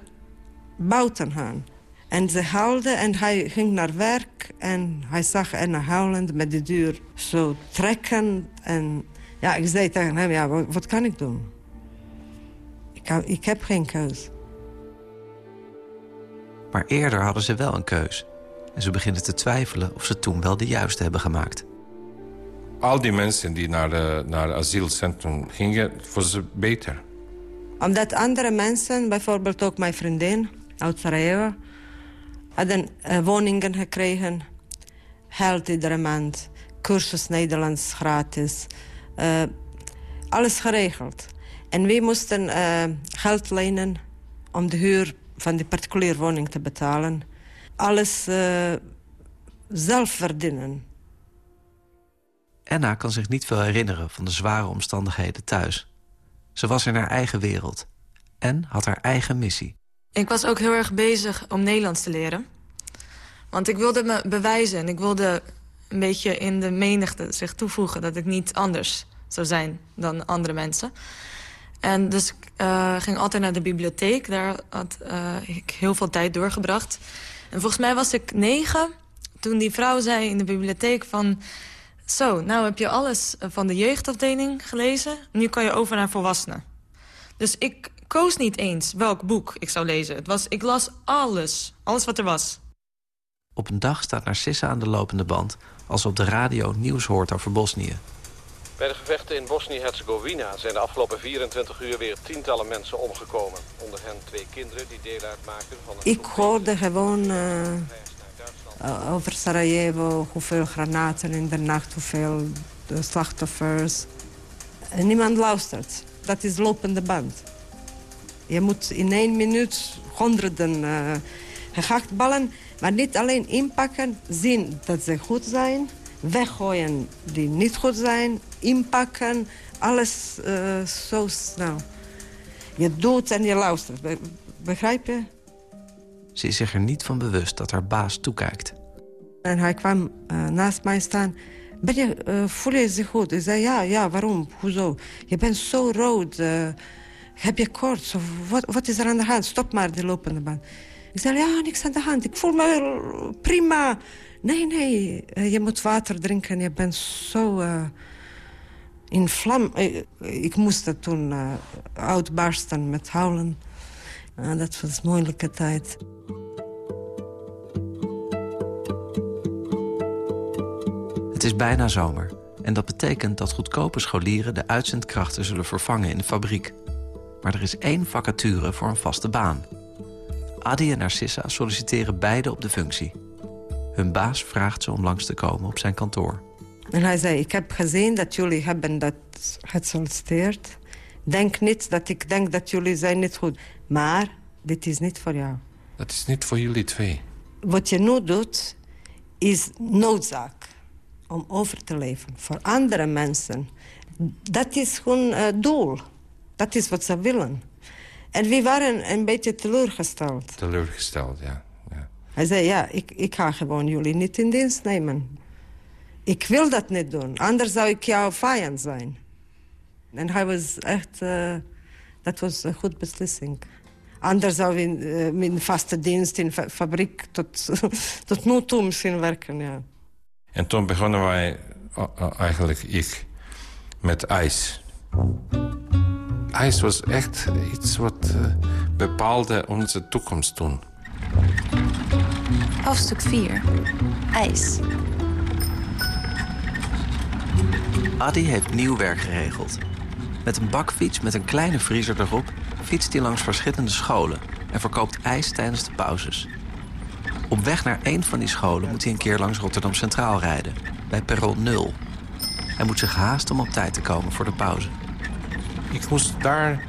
buiten gaan. En ze huilde en hij ging naar werk. En hij zag een huilend met de deur zo trekken. En ja, ik zei tegen hem, ja, wat kan ik doen? Ik, ik heb geen keus. Maar eerder hadden ze wel een keus. En ze beginnen te twijfelen of ze toen wel de juiste hebben gemaakt. Al die mensen die naar, de, naar het asielcentrum gingen, was het beter. Omdat andere mensen, bijvoorbeeld ook mijn vriendin uit Sarajevo... hadden uh, woningen gekregen, geld iedere maand, cursus Nederlands gratis. Uh, alles geregeld. En wij moesten uh, geld lenen om de huur van die particuliere woning te betalen. Alles zelf verdienen. Enna kan zich niet veel herinneren van de zware omstandigheden thuis. Ze was in haar eigen wereld en had haar eigen missie. Ik was ook heel erg bezig om Nederlands te leren. Want ik wilde me bewijzen en ik wilde een beetje in de menigte zich toevoegen... dat ik niet anders zou zijn dan andere mensen. En dus ik uh, ging altijd naar de bibliotheek. Daar had uh, ik heel veel tijd doorgebracht. En volgens mij was ik negen toen die vrouw zei in de bibliotheek van... Zo, nou heb je alles van de jeugdafdeling gelezen. Nu kan je over naar volwassenen. Dus ik koos niet eens welk boek ik zou lezen. Het was, ik las alles. Alles wat er was. Op een dag staat Narcissa aan de lopende band... als ze op de radio nieuws hoort over Bosnië. Bij de gevechten in Bosnië-Herzegovina zijn de afgelopen 24 uur weer tientallen mensen omgekomen. Onder hen twee kinderen die deel uitmaken van... Een ik hoorde gewoon uh, over Sarajevo, hoeveel granaten in de nacht, hoeveel slachtoffers. En niemand luistert. Dat is lopende band. Je moet in één minuut honderden uh, gehaktballen, maar niet alleen inpakken, zien dat ze goed zijn, weggooien die niet goed zijn, inpakken, alles uh, zo snel. Je doet en je luistert, Be begrijp je? Ze is zich er niet van bewust dat haar baas toekijkt. En hij kwam uh, naast mij staan. Ben je, uh, voel je zich goed? Ik zei, ja, ja, waarom? Hoezo? Je bent zo rood. Uh, heb je koorts? Wat, wat is er aan de hand? Stop maar die lopende band. Ik zei, ja, niks aan de hand. Ik voel me prima. Nee, nee, je moet water drinken. Je bent zo in vlam. Ik, ik moest dat toen uitbarsten met huilen. dat was een moeilijke tijd. Het is bijna zomer en dat betekent dat goedkope scholieren de uitzendkrachten zullen vervangen in de fabriek. Maar er is één vacature voor een vaste baan. Adi en Narcissa solliciteren beide op de functie. Hun baas vraagt ze om langs te komen op zijn kantoor. En hij zei, ik heb gezien dat jullie hebben dat gesolliciteerd. Denk niet dat ik denk dat jullie zijn niet goed. Maar dit is niet voor jou. Dat is niet voor jullie twee. Wat je nu doet, is noodzaak om over te leven. Voor andere mensen. Dat is hun uh, doel. Dat is wat ze willen. En we waren een beetje teleurgesteld. Teleurgesteld, ja. ja. Hij zei, ja, ik, ik ga gewoon jullie niet in dienst nemen. Ik wil dat niet doen. Anders zou ik jouw vijand zijn. En hij was echt... Uh, dat was een goede beslissing. Anders zou we in, uh, in vaste dienst in fa fabriek tot, tot nu toe misschien werken, ja. En toen begonnen wij, eigenlijk ik, met ijs. IJs was echt iets wat uh, bepaalde onze toekomst toen. Hoofdstuk 4. IJs. Adi heeft nieuw werk geregeld. Met een bakfiets met een kleine vriezer erop... fietst hij langs verschillende scholen... en verkoopt ijs tijdens de pauzes. Op weg naar een van die scholen moet hij een keer langs Rotterdam Centraal rijden. Bij perron 0. Hij moet zich haasten om op tijd te komen voor de pauze. Ik moest daar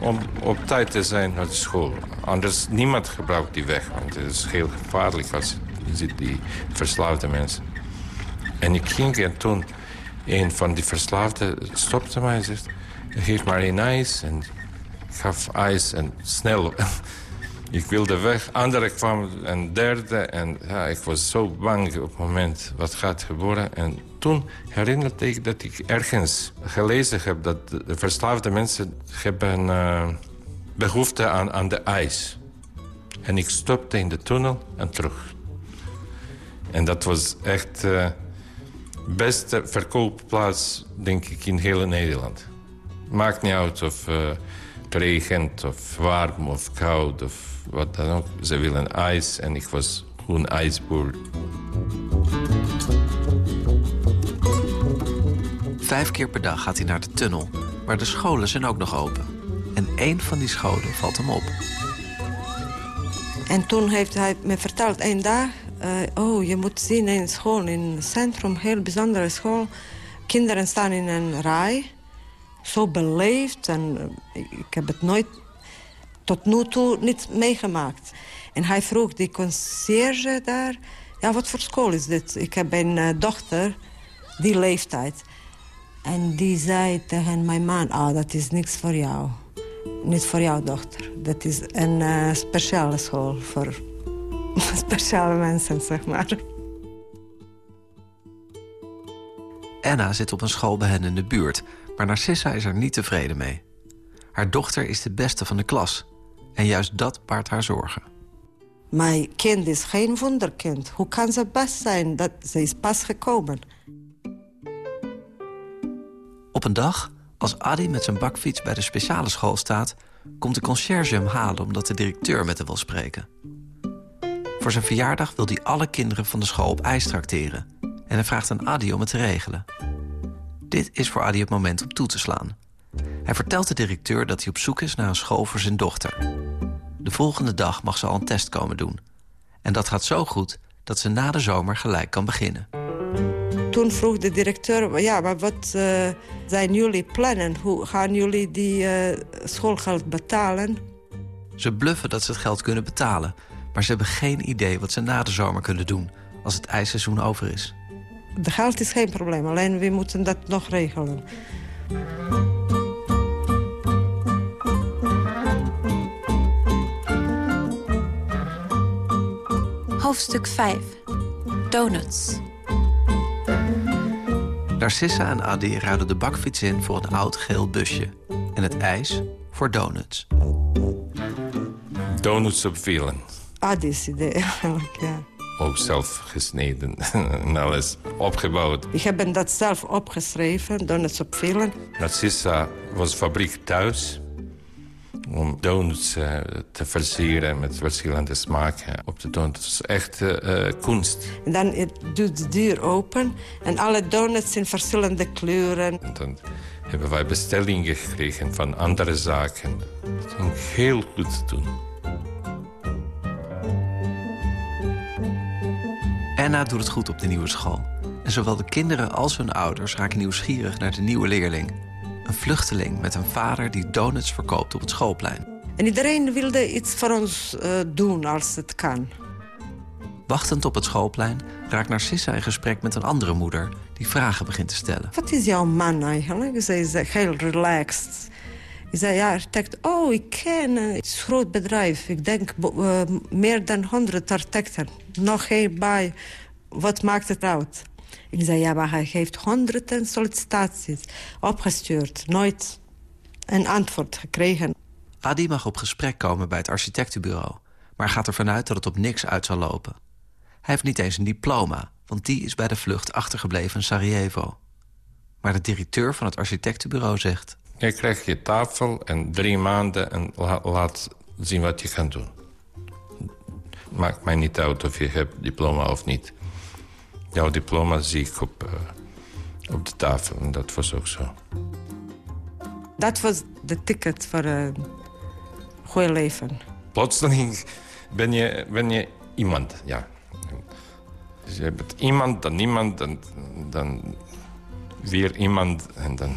om op tijd te zijn naar de school. Anders niemand gebruikt die weg. Want het is heel gevaarlijk als je ziet die verslaafde mensen. En ik ging en toen een van die verslaafden stopte mij en zegt... geef maar een ijs. En gaf ijs en snel. ik wilde weg, andere kwam een derde. En ja, ik was zo bang op het moment wat gaat gebeuren. En toen herinnerde ik dat ik ergens gelezen heb... dat de verslaafde mensen hebben uh, behoefte aan, aan de ijs. En ik stopte in de tunnel en terug. En dat was echt de uh, beste verkoopplaats, denk ik, in heel Nederland. Maakt niet uit of uh, het regent of warm of koud of wat dan ook. Ze willen ijs en ik was gewoon ijsboer. Vijf keer per dag gaat hij naar de tunnel, maar de scholen zijn ook nog open. En één van die scholen valt hem op. En toen heeft hij me verteld, één dag... Uh, oh, je moet zien in school, in het centrum, heel bijzondere school. Kinderen staan in een rij, zo beleefd. En uh, ik heb het nooit tot nu toe niet meegemaakt. En hij vroeg die conciërge daar... Ja, wat voor school is dit? Ik heb een uh, dochter, die leeftijd. En die zei tegen mijn man... Ah, dat is niks voor jou. Niet voor jouw dochter. Dat is een speciale school voor speciale mensen, zeg maar. Anna zit op een school bij hen in de buurt... maar Narcissa is er niet tevreden mee. Haar dochter is de beste van de klas... en juist dat baart haar zorgen. Mijn kind is geen wonderkind. Hoe kan ze best zijn? Dat, ze is pas gekomen. Op een dag, als Adi met zijn bakfiets bij de speciale school staat... komt de conciërge hem halen omdat de directeur met hem wil spreken. Voor zijn verjaardag wil hij alle kinderen van de school op ijs trakteren. En hij vraagt aan Adi om het te regelen. Dit is voor Adi het moment om toe te slaan. Hij vertelt de directeur dat hij op zoek is naar een school voor zijn dochter. De volgende dag mag ze al een test komen doen. En dat gaat zo goed dat ze na de zomer gelijk kan beginnen. Toen vroeg de directeur, ja, maar wat uh, zijn jullie plannen? Hoe gaan jullie die uh, schoolgeld betalen? Ze bluffen dat ze het geld kunnen betalen... maar ze hebben geen idee wat ze na de zomer kunnen doen... als het ijsseizoen over is. De geld is geen probleem, alleen we moeten dat nog regelen. Hoofdstuk 5. Donuts. Narcissa en Adi ruilen de bakfiets in voor een oud geel busje. En het ijs voor donuts. Donuts op vielen. Adi's idee eigenlijk, ja. Ook zelf gesneden en alles opgebouwd. Ik heb dat zelf opgeschreven, donuts op vielen. Narcissa was fabriek thuis om donuts uh, te versieren met verschillende smaken op de donuts. Het is echt uh, kunst. En dan doet de deur open en alle donuts in verschillende kleuren. En dan hebben wij bestellingen gekregen van andere zaken. Dat ging heel goed toen. Anna doet het goed op de nieuwe school. En zowel de kinderen als hun ouders raken nieuwsgierig naar de nieuwe leerling. Een vluchteling met een vader die donuts verkoopt op het schoolplein. En iedereen wilde iets voor ons uh, doen als het kan. Wachtend op het schoolplein raakt Narcissa in gesprek met een andere moeder... die vragen begint te stellen. Wat is jouw man eigenlijk? Ze is heel relaxed. Ik zei, ja, architect. Oh, ik ken uh, het is een groot bedrijf. Ik denk uh, meer dan 100 architecten. Nog geen bij. Wat maakt het uit? Ik zei, ja, maar hij heeft honderden sollicitaties opgestuurd. Nooit een antwoord gekregen. Adi mag op gesprek komen bij het architectenbureau... maar gaat ervan uit dat het op niks uit zal lopen. Hij heeft niet eens een diploma, want die is bij de vlucht achtergebleven in Sarajevo. Maar de directeur van het architectenbureau zegt... Je krijgt je tafel en drie maanden en laat zien wat je kan doen. Maakt mij niet uit of je hebt diploma of niet. Jouw diploma zie ik op, uh, op de tafel en dat was ook zo. Dat was de ticket voor een goed leven. Plotseling ben je, ben je iemand, ja. Dus je bent iemand, dan niemand, dan, dan weer iemand en dan...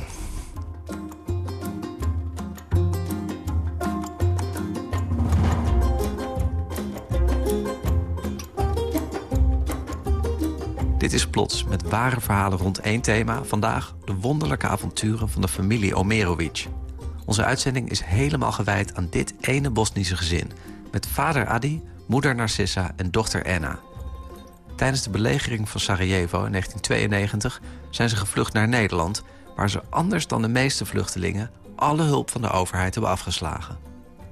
Plots, met ware verhalen rond één thema. Vandaag de wonderlijke avonturen van de familie Omerovic. Onze uitzending is helemaal gewijd aan dit ene Bosnische gezin... met vader Adi, moeder Narcissa en dochter Enna. Tijdens de belegering van Sarajevo in 1992 zijn ze gevlucht naar Nederland... waar ze anders dan de meeste vluchtelingen alle hulp van de overheid hebben afgeslagen.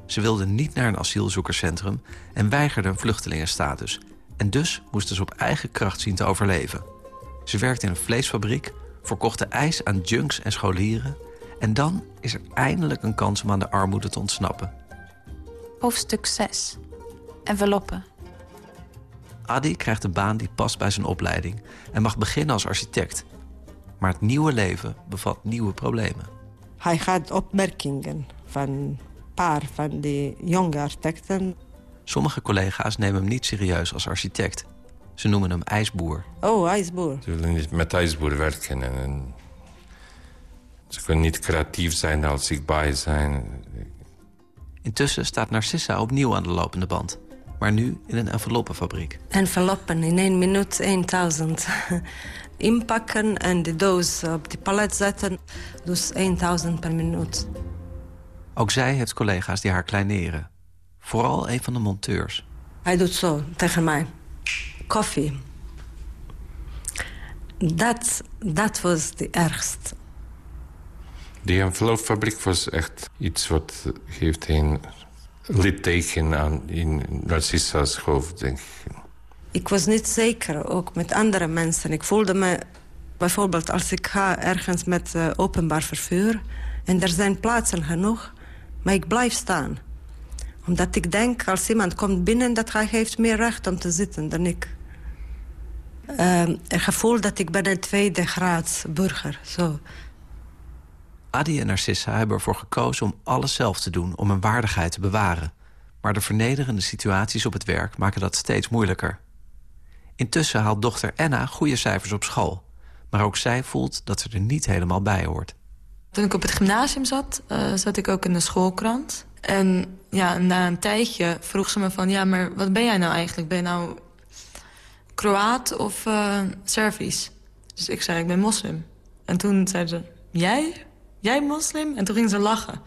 Ze wilden niet naar een asielzoekerscentrum en weigerden vluchtelingenstatus. En dus moesten ze op eigen kracht zien te overleven. Ze werkte in een vleesfabriek, verkochten ijs aan junks en scholieren... en dan is er eindelijk een kans om aan de armoede te ontsnappen. Hoofdstuk 6. Enveloppen. Adi krijgt een baan die past bij zijn opleiding... en mag beginnen als architect. Maar het nieuwe leven bevat nieuwe problemen. Hij gaat opmerkingen van een paar van die jonge architecten. Sommige collega's nemen hem niet serieus als architect. Ze noemen hem ijsboer. Oh, ijsboer. Ze willen niet met ijsboer werken. En, en ze kunnen niet creatief zijn als zichtbaar zijn. Intussen staat Narcissa opnieuw aan de lopende band. Maar nu in een enveloppenfabriek. Enveloppen in één minuut 1000. Inpakken en de doos op de palet zetten. Dus 1000 per minuut. Ook zij heeft collega's die haar kleineren. Vooral een van de monteurs. Hij doet zo tegen mij. Koffie. Dat, dat was de ergste. Die envelopfabriek was echt iets wat geeft een litteken aan in Narcissa's hoofd, denk ik. Ik was niet zeker, ook met andere mensen. Ik voelde me, bijvoorbeeld als ik ga ergens met uh, openbaar vervoer... en er zijn plaatsen genoeg, maar ik blijf staan. Omdat ik denk, als iemand komt binnen... dat hij heeft meer recht om te zitten dan ik. Uh, het gevoel dat ik ben een tweede graads burger, zo. Adi en Narcissa hebben ervoor gekozen om alles zelf te doen... om hun waardigheid te bewaren. Maar de vernederende situaties op het werk maken dat steeds moeilijker. Intussen haalt dochter Enna goede cijfers op school. Maar ook zij voelt dat ze er niet helemaal bij hoort. Toen ik op het gymnasium zat, uh, zat ik ook in de schoolkrant. En ja, na een tijdje vroeg ze me van... ja, maar wat ben jij nou eigenlijk? Ben je nou Kroaat of uh, Servisch? Dus ik zei, ik ben moslim. En toen zei ze, jij? Jij moslim? En toen ging ze lachen.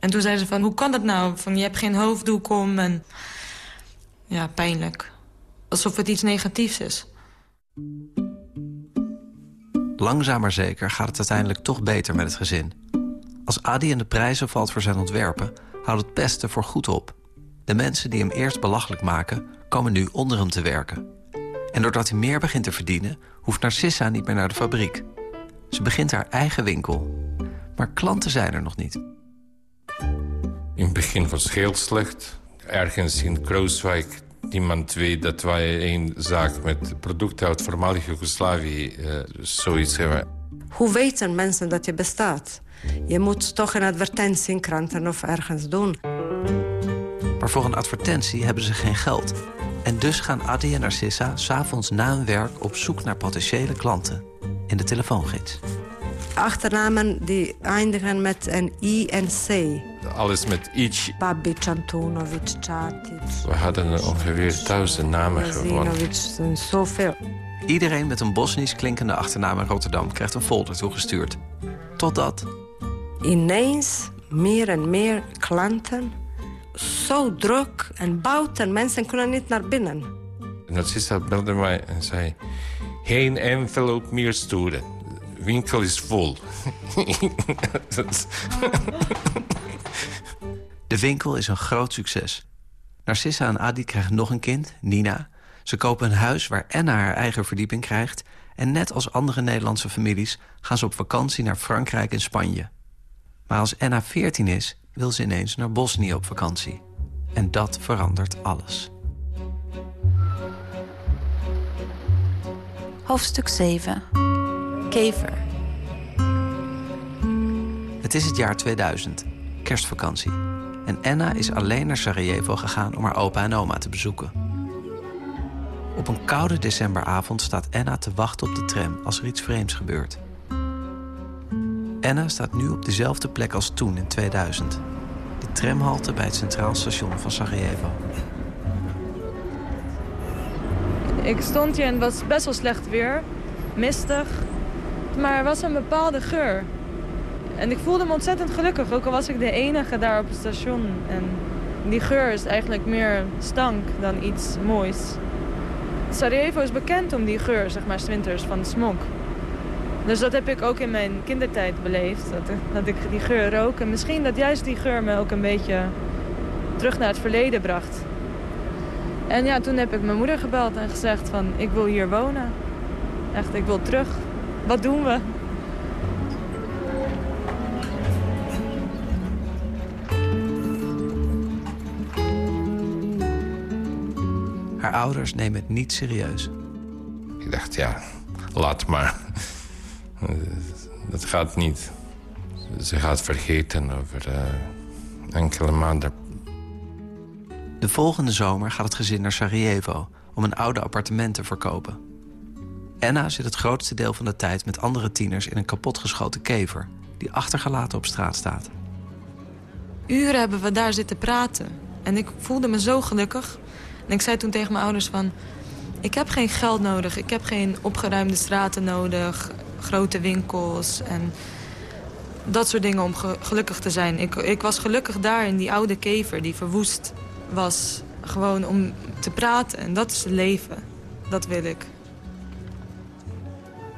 En toen zei ze van, hoe kan dat nou? Van, je hebt geen hoofddoek om en... Ja, pijnlijk. Alsof het iets negatiefs is. Langzaam maar zeker gaat het uiteindelijk toch beter met het gezin. Als Adi in de prijzen valt voor zijn ontwerpen... houdt het pesten voor goed op. De mensen die hem eerst belachelijk maken... komen nu onder hem te werken. En doordat hij meer begint te verdienen... hoeft Narcissa niet meer naar de fabriek. Ze begint haar eigen winkel. Maar klanten zijn er nog niet. In het begin was het heel slecht. Ergens in Krooswijk niemand weet dat wij een zaak met producten uit voormalige Joegoslavië uh, zoiets hebben. Hoe weten mensen dat je bestaat? Je moet toch een advertentie in kranten of ergens doen. Maar voor een advertentie hebben ze geen geld. En dus gaan Adi en Narcissa s'avonds na hun werk op zoek naar potentiële klanten. In de telefoongids. Achternamen die eindigen met een I en C. Alles met iets. Babic, Antonovic, Čatic. We hadden ongeveer duizend namen gewonnen. en zoveel. Iedereen met een Bosnisch klinkende achternaam in Rotterdam krijgt een folder toegestuurd. Totdat... Ineens meer en meer klanten. Zo druk en buiten. Mensen kunnen niet naar binnen. Narcissa belde mij en zei... Geen envelop meer sturen. De winkel is vol. De winkel is een groot succes. Narcissa en Adi krijgen nog een kind, Nina. Ze kopen een huis waar Enna haar eigen verdieping krijgt... en net als andere Nederlandse families gaan ze op vakantie naar Frankrijk en Spanje. Maar als Enna 14 is, wil ze ineens naar Bosnië op vakantie. En dat verandert alles. Hoofdstuk 7. Kever. Het is het jaar 2000, kerstvakantie. En Enna is alleen naar Sarajevo gegaan om haar opa en oma te bezoeken. Op een koude decemberavond staat Enna te wachten op de tram als er iets vreemds gebeurt. Enna staat nu op dezelfde plek als toen in 2000. De tramhalte bij het centraal station van Sarajevo. Ik stond hier en het was best wel slecht weer. Mistig. Maar er was een bepaalde geur. En ik voelde me ontzettend gelukkig, ook al was ik de enige daar op het station. En die geur is eigenlijk meer stank dan iets moois. Sarajevo is bekend om die geur, zeg maar, winters van smog. Dus dat heb ik ook in mijn kindertijd beleefd, dat, dat ik die geur rook. En misschien dat juist die geur me ook een beetje terug naar het verleden bracht. En ja, toen heb ik mijn moeder gebeld en gezegd van, ik wil hier wonen. Echt, ik wil terug. Wat doen we? Haar ouders nemen het niet serieus. Ik dacht, ja, laat maar. Dat gaat niet. Ze gaat vergeten over uh, enkele maanden. De volgende zomer gaat het gezin naar Sarajevo... om een oude appartement te verkopen. Enna zit het grootste deel van de tijd met andere tieners... in een kapotgeschoten kever die achtergelaten op straat staat. Uren hebben we daar zitten praten. En ik voelde me zo gelukkig. En ik zei toen tegen mijn ouders van... ik heb geen geld nodig, ik heb geen opgeruimde straten nodig... grote winkels en dat soort dingen om gelukkig te zijn. Ik, ik was gelukkig daar in die oude kever die verwoest was. Gewoon om te praten en dat is het leven. Dat wil ik.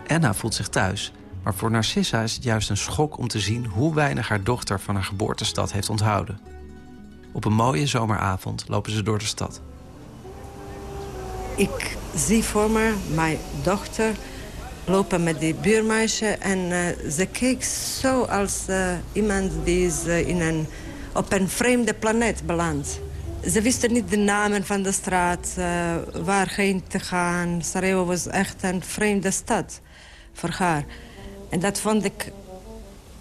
Anna voelt zich thuis. Maar voor Narcissa is het juist een schok om te zien... hoe weinig haar dochter van haar geboortestad heeft onthouden. Op een mooie zomeravond lopen ze door de stad. Ik zie voor me mijn dochter lopen met die buurmeisje... en uh, ze keek zo als uh, iemand die is in een, op een vreemde planeet belandt. Ze wisten niet de namen van de straat, waarheen te gaan. Sarajevo was echt een vreemde stad voor haar. En dat vond ik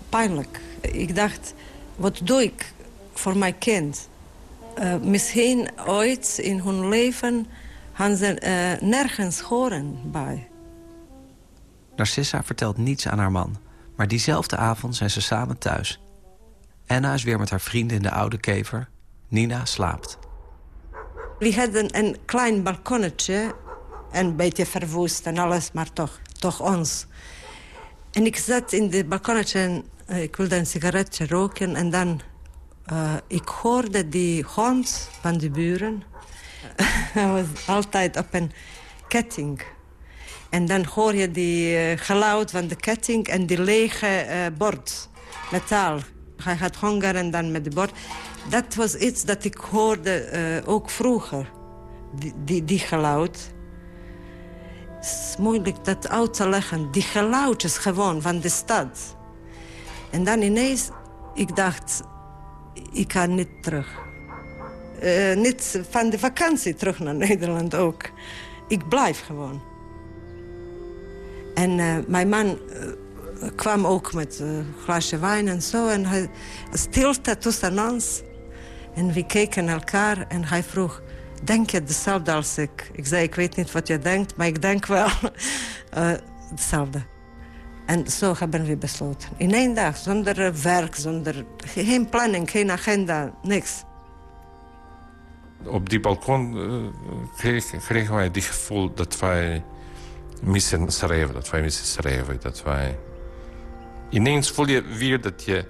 pijnlijk. Ik dacht, wat doe ik voor mijn kind? misschien ooit in hun leven gaan ze nergens horen bij. Narcissa vertelt niets aan haar man. Maar diezelfde avond zijn ze samen thuis. Anna is weer met haar vrienden in de oude kever. Nina slaapt. We hadden een klein balkonnetje. Een beetje verwoest en alles, maar toch, toch ons. En ik zat in de balkonnetje en uh, ik wilde een sigaretje roken. En dan uh, ik hoorde die hond van de buren was altijd op een ketting. En dan hoor je die uh, geluid van de ketting en die lege uh, bord, metaal. Hij had honger en dan met de bord. Dat was iets dat ik hoorde uh, ook vroeger, die, die, geluid. Het is moeilijk dat uit te leggen. Die geluidjes gewoon van de stad. En dan ineens, ik dacht, ik kan niet terug niet van de vakantie terug naar Nederland ook. Ik blijf gewoon. En uh, mijn man uh, kwam ook met een glaasje wijn en zo. En hij stilte tussen ons. En we keken elkaar en hij vroeg... Denk je hetzelfde als ik? Ik zei, ik weet niet wat je denkt, maar ik denk wel hetzelfde. En zo hebben we besloten. In één dag, zonder werk, zonder geen planning, geen agenda, niks op die balkon kregen wij het gevoel dat wij missen Sarajevo. Dat wij missen Sarajevo. Dat wij... Ineens voel je weer dat je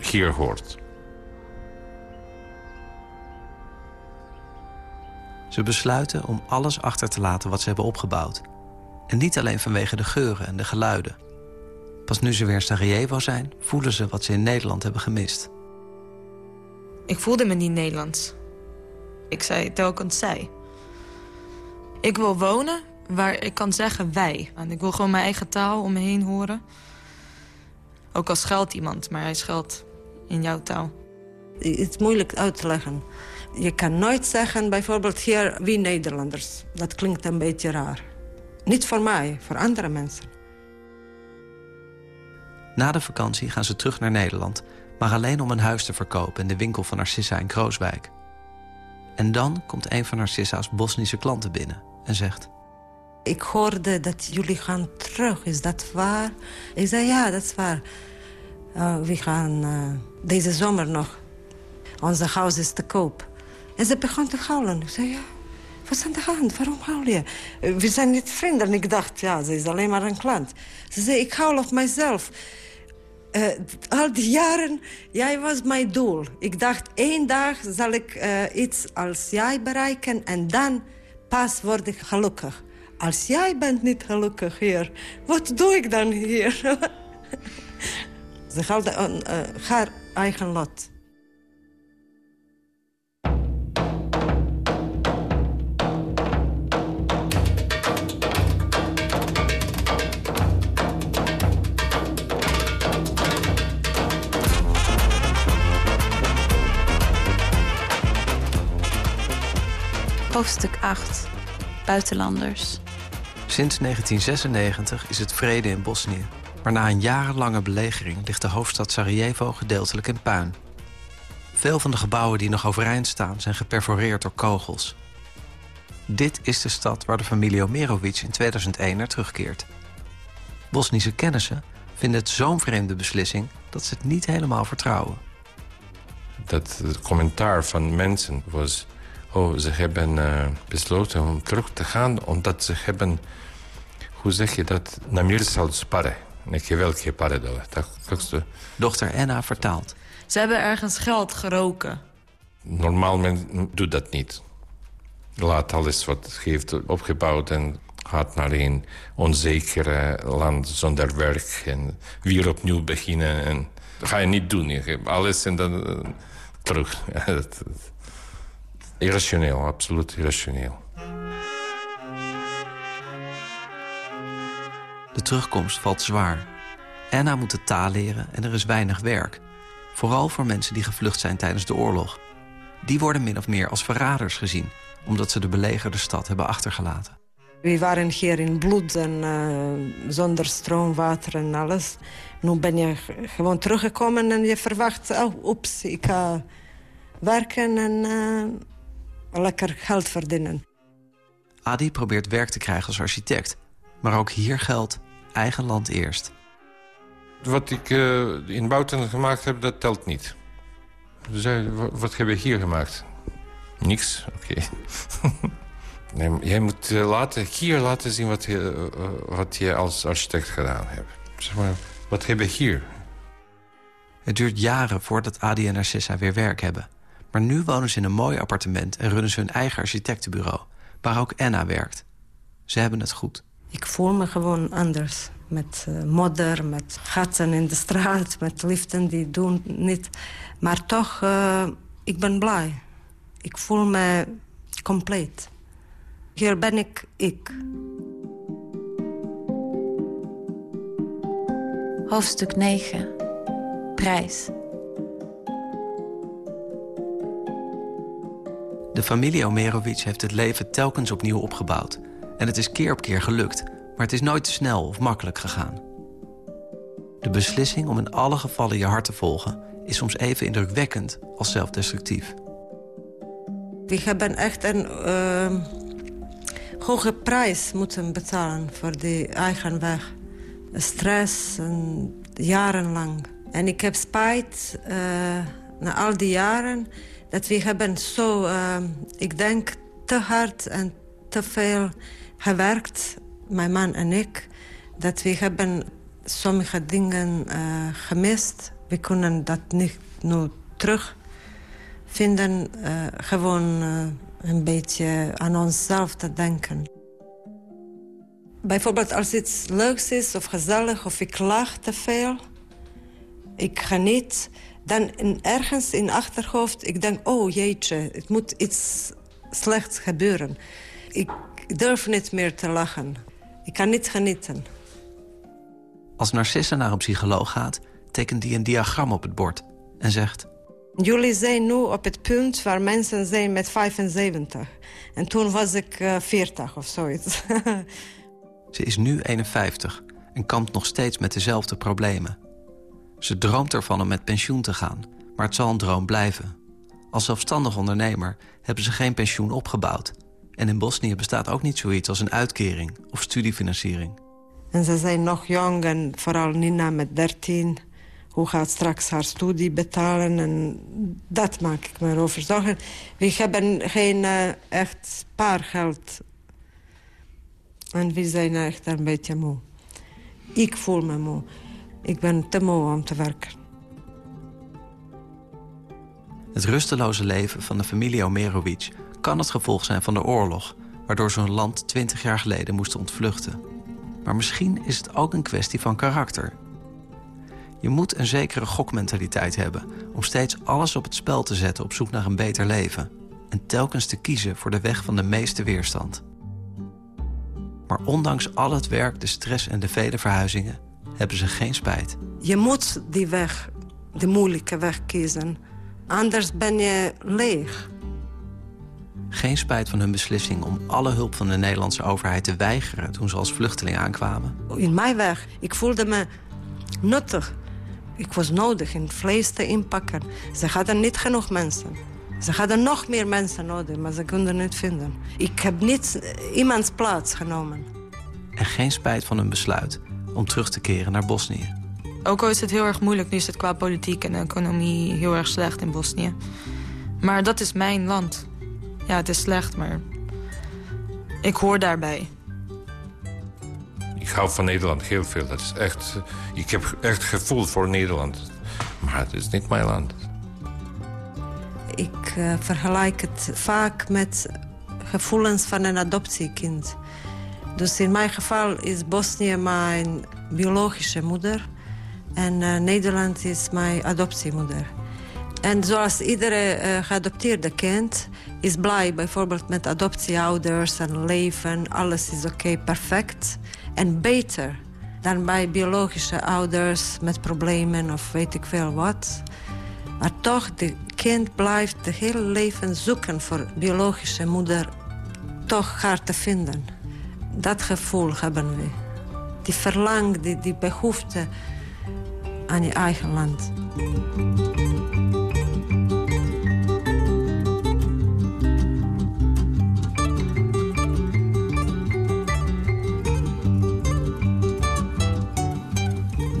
hier hoort. Ze besluiten om alles achter te laten wat ze hebben opgebouwd. En niet alleen vanwege de geuren en de geluiden. Pas nu ze weer in Sarajevo zijn, voelen ze wat ze in Nederland hebben gemist. Ik voelde me niet Nederlands. Ik zei telkens zij. Ik wil wonen waar ik kan zeggen wij. En ik wil gewoon mijn eigen taal om me heen horen. Ook al scheldt iemand, maar hij scheldt in jouw taal. Het is moeilijk uit te leggen. Je kan nooit zeggen, bijvoorbeeld hier, wie Nederlanders. Dat klinkt een beetje raar. Niet voor mij, voor andere mensen. Na de vakantie gaan ze terug naar Nederland maar alleen om een huis te verkopen in de winkel van Narcissa in Krooswijk. En dan komt een van Narcissa's Bosnische klanten binnen en zegt... Ik hoorde dat jullie gaan terug, is dat waar? Ik zei, ja, dat is waar. Uh, we gaan uh, deze zomer nog. Onze huis is te koop. En ze begon te huilen. Ik zei, ja, wat is aan de hand? Waarom huil je? Eh, We zijn niet vrienden. En ik dacht, ja, ze is alleen maar een klant. Ze zei, ik hou op mijzelf. Eh, al die jaren, jij was mijn doel. Ik dacht, één dag zal ik eh, iets als jij bereiken... en dan pas word ik gelukkig. Als jij bent niet gelukkig hier, wat doe ik dan hier? Ze haalde aan eh, haar eigen lot. Hoofdstuk 8. Buitenlanders. Sinds 1996 is het vrede in Bosnië. Maar na een jarenlange belegering ligt de hoofdstad Sarajevo gedeeltelijk in puin. Veel van de gebouwen die nog overeind staan zijn geperforeerd door kogels. Dit is de stad waar de familie Omerovic in 2001 naar terugkeert. Bosnische kennissen vinden het zo'n vreemde beslissing... dat ze het niet helemaal vertrouwen. Dat het commentaar van mensen was... oh, ze hebben eh, besloten om terug te gaan... omdat ze hebben, hoe zeg je dat, namir zal sparen. Tako, kako se... Dochter Enna vertaalt. Ze hebben ergens geld geroken. Normaal men doet dat niet. Laat alles wat heeft opgebouwd en gaat naar een onzeker land zonder werk. En weer opnieuw beginnen. En dat ga je niet doen. Je alles en dan eh, terug. Irrationeel, absoluut irrationeel. De terugkomst valt zwaar. Anna moet de taal leren en er is weinig werk. Vooral voor mensen die gevlucht zijn tijdens de oorlog. Die worden min of meer als verraders gezien... omdat ze de belegerde stad hebben achtergelaten. We waren hier in bloed en eh, zonder stroom, water en alles. Nu ben je gewoon teruggekomen en je verwacht... oh, oeps, ik ga werken en eh, lekker geld verdienen. Adi probeert werk te krijgen als architect. Maar ook hier geldt eigen land eerst. Wat ik eh, in Bouten gemaakt heb, dat telt niet. "Wa- wat heb je hier gemaakt? Niks, oké. nee, maar jij moet eh, laten, hier laten zien wat je, eh, wat je als architect gedaan hebt. Zeg maar, wat heb je hier? Het duurt jaren voordat Adi en Narcissa weer werk hebben. Maar nu wonen ze in een mooi appartement... en runnen ze hun eigen architectenbureau... waar ook Anna werkt. Ze hebben het goed. Ik voel me gewoon anders. Met eh, modder, met gaten in de straat, met liften die doen niet. Maar toch, eh, ik ben blij. Ik voel me compleet. Hier ben ik ik. Hoofdstuk 9. Prijs. De familie Omerovic heeft het leven telkens opnieuw opgebouwd. En het is keer op keer gelukt. Maar het is nooit te snel of makkelijk gegaan. De beslissing om in alle gevallen je hart te volgen... is soms even indrukwekkend als zelfdestructief. We hebben echt een eh, hoge prijs moeten betalen voor die eigen weg. Stress, en jarenlang. En ik heb spijt eh, na al die jaren dat we hebben zo, eh, ik denk, te hard en te veel gewerkt, mijn man en ik, dat we hebben sommige dingen eh, gemist. We kunnen dat niet nu terug vinden eh, gewoon eh, een beetje aan onszelf te denken. Bijvoorbeeld als iets leuks is of gezellig of ik lach te veel, ik geniet, dan in, ergens in achterhoofd, ik denk, oh jeetje, het moet iets slechts gebeuren. Ik durf niet meer te lachen. Ik kan niet genieten. Als Narcissa naar een psycholoog gaat, tekent die een diagram op het bord... en zegt... Jullie zijn nu op het punt waar mensen zijn met 75. En toen was ik eh, 40 of zoiets. Ze is nu 51 en kampt nog steeds met dezelfde problemen. Ze droomt ervan om met pensioen te gaan, maar het zal een droom blijven. Als zelfstandig ondernemer hebben ze geen pensioen opgebouwd. En in Bosnië bestaat ook niet zoiets als een uitkering of studiefinanciering. en ze zijn nog jong en vooral Nina met 13. Hoe gaat straks haar studie betalen? En dat maak ik me over zorgen. We hebben geen uh, echt spaargeld. En we zijn echt een beetje moe. Ik voel me moe. Ik ben te moe om te werken. Het rusteloze leven van de familie Omerovic kan het gevolg zijn van de oorlog... waardoor zo'n land 20 jaar geleden moest ontvluchten. Maar misschien is het ook een kwestie van karakter. Je moet een zekere gokmentaliteit hebben... om steeds alles op het spel te zetten op zoek naar een beter leven... en telkens te kiezen voor de weg van de meeste weerstand. Maar ondanks al het werk, de stress en de vele verhuizingen... hebben ze geen spijt. Je moet die weg, de moeilijke weg kiezen. Anders ben je leeg. Geen spijt van hun beslissing om alle hulp van de Nederlandse overheid te weigeren... toen ze als vluchteling aankwamen. In mijn weg. Ik voelde me nuttig. Ik was nodig in vlees te inpakken. Ze hadden niet genoeg mensen. Ze hadden nog meer mensen nodig, maar ze konden niet vinden. Ik heb niet iemands plaats genomen. En geen spijt van hun besluit om terug te keren naar Bosnië. Ook al is het heel erg moeilijk, nu is het qua politiek en economie heel erg slecht in Bosnië. Maar dat is mijn land. Ja, het is slecht, maar ik hoor daarbij. Ik hou van Nederland heel veel. Dat is echt, ik heb echt gevoel voor Nederland. Maar het is niet mijn land. Ik uh, vergelijk het vaak met gevoelens van een adoptiekind. Dus in mijn geval is Bosnië mijn biologische moeder... en uh, Nederland is mijn adoptiemoeder. En zoals iedere uh, geadopteerde kind is blij bijvoorbeeld met adoptieouders en leven. Alles is oké, perfect. En beter dan bij biologische ouders met problemen of weet ik veel wat. Maar toch, de kind blijft het hele leven zoeken voor biologische moeder. Toch haar te vinden. Dat gevoel hebben we. Die verlang, die, die behoefte aan je eigen land.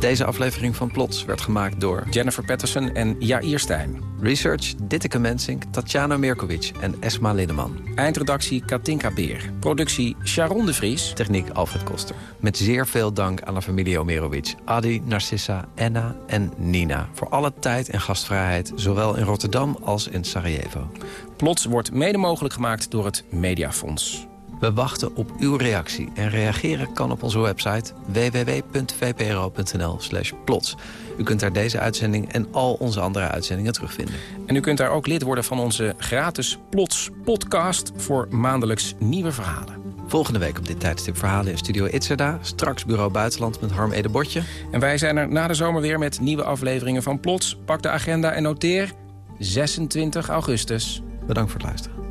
Deze aflevering van Plots werd gemaakt door... Jennifer Patterson en Jair Stijn. Research Ditteke Mensink, Tatjana Mirkovic en Esma Linneman. Eindredactie Katinka Beer. Productie Sharon de Vries. Techniek Alfred Koster. Met zeer veel dank aan de familie Omerovic. Adi, Narcissa, Enna en Nina. Voor alle tijd en gastvrijheid, zowel in Rotterdam als in Sarajevo. Plots wordt mede mogelijk gemaakt door het Mediafonds. We wachten op uw reactie. En reageren kan op onze website www.vpro.nl plots. U kunt daar deze uitzending en al onze andere uitzendingen terugvinden. En u kunt daar ook lid worden van onze gratis Plots podcast... voor maandelijks nieuwe verhalen. Volgende week op dit tijdstip verhalen in Studio Itzerda. Straks Bureau Buitenland met Harm Edebotje. En wij zijn er na de zomer weer met nieuwe afleveringen van Plots. Pak de agenda en noteer 26 augustus. Bedankt voor het luisteren.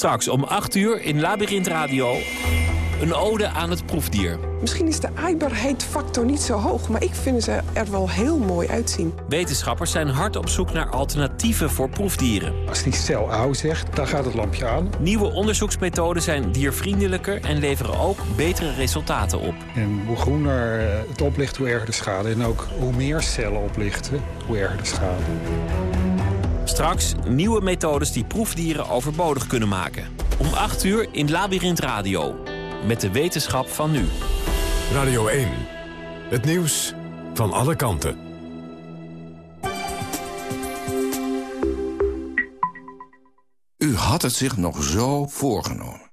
Straks om 8 uur in Labyrinth Radio een ode aan het proefdier. Misschien is de aaibaarheidsfactor niet zo hoog, maar ik vind ze er wel heel mooi uitzien. Wetenschappers zijn hard op zoek naar alternatieven voor proefdieren. Als die cel oud zegt, dan gaat het lampje aan. Nieuwe onderzoeksmethoden zijn diervriendelijker en leveren ook betere resultaten op. En hoe groener het oplicht, hoe erger de schade. En ook hoe meer cellen oplichten, hoe erger de schade. Straks nieuwe methodes die proefdieren overbodig kunnen maken. Om 8 uur in Labyrinth Radio. Met de wetenschap van nu. Radio 1. Het nieuws van alle kanten. U had het zich nog zo voorgenomen.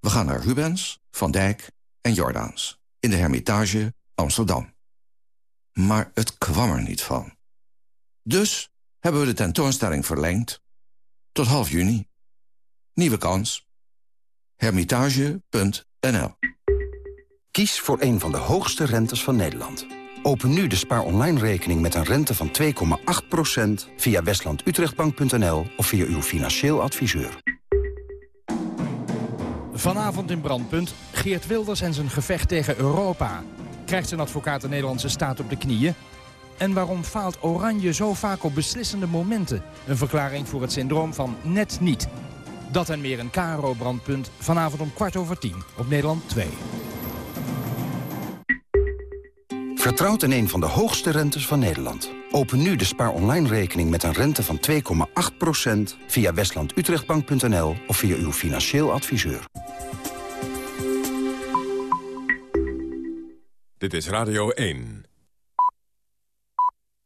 We gaan naar Rubens, Van Dijk en Jordaans. In de Hermitage Amsterdam. Maar het kwam er niet van. Dus hebben we de tentoonstelling verlengd tot half juni. Nieuwe kans. Hermitage.nl Kies voor een van de hoogste rentes van Nederland. Open nu de Spaar Online rekening met een rente van 2,8% via westlandutrechtbank.nl of via uw financieel adviseur. Vanavond in Brandpunt, Geert Wilders en zijn gevecht tegen Europa. Krijgt zijn advocaat de Nederlandse staat op de knieën? En waarom faalt Oranje zo vaak op beslissende momenten? Een verklaring voor het syndroom van net niet. Dat en meer een KRO-brandpunt vanavond om kwart over tien op Nederland 2. Vertrouwt in een van de hoogste rentes van Nederland. Open nu de spaar online rekening met een rente van 2,8% via westlandutrechtbank.nl of via uw financieel adviseur. Dit is Radio 1.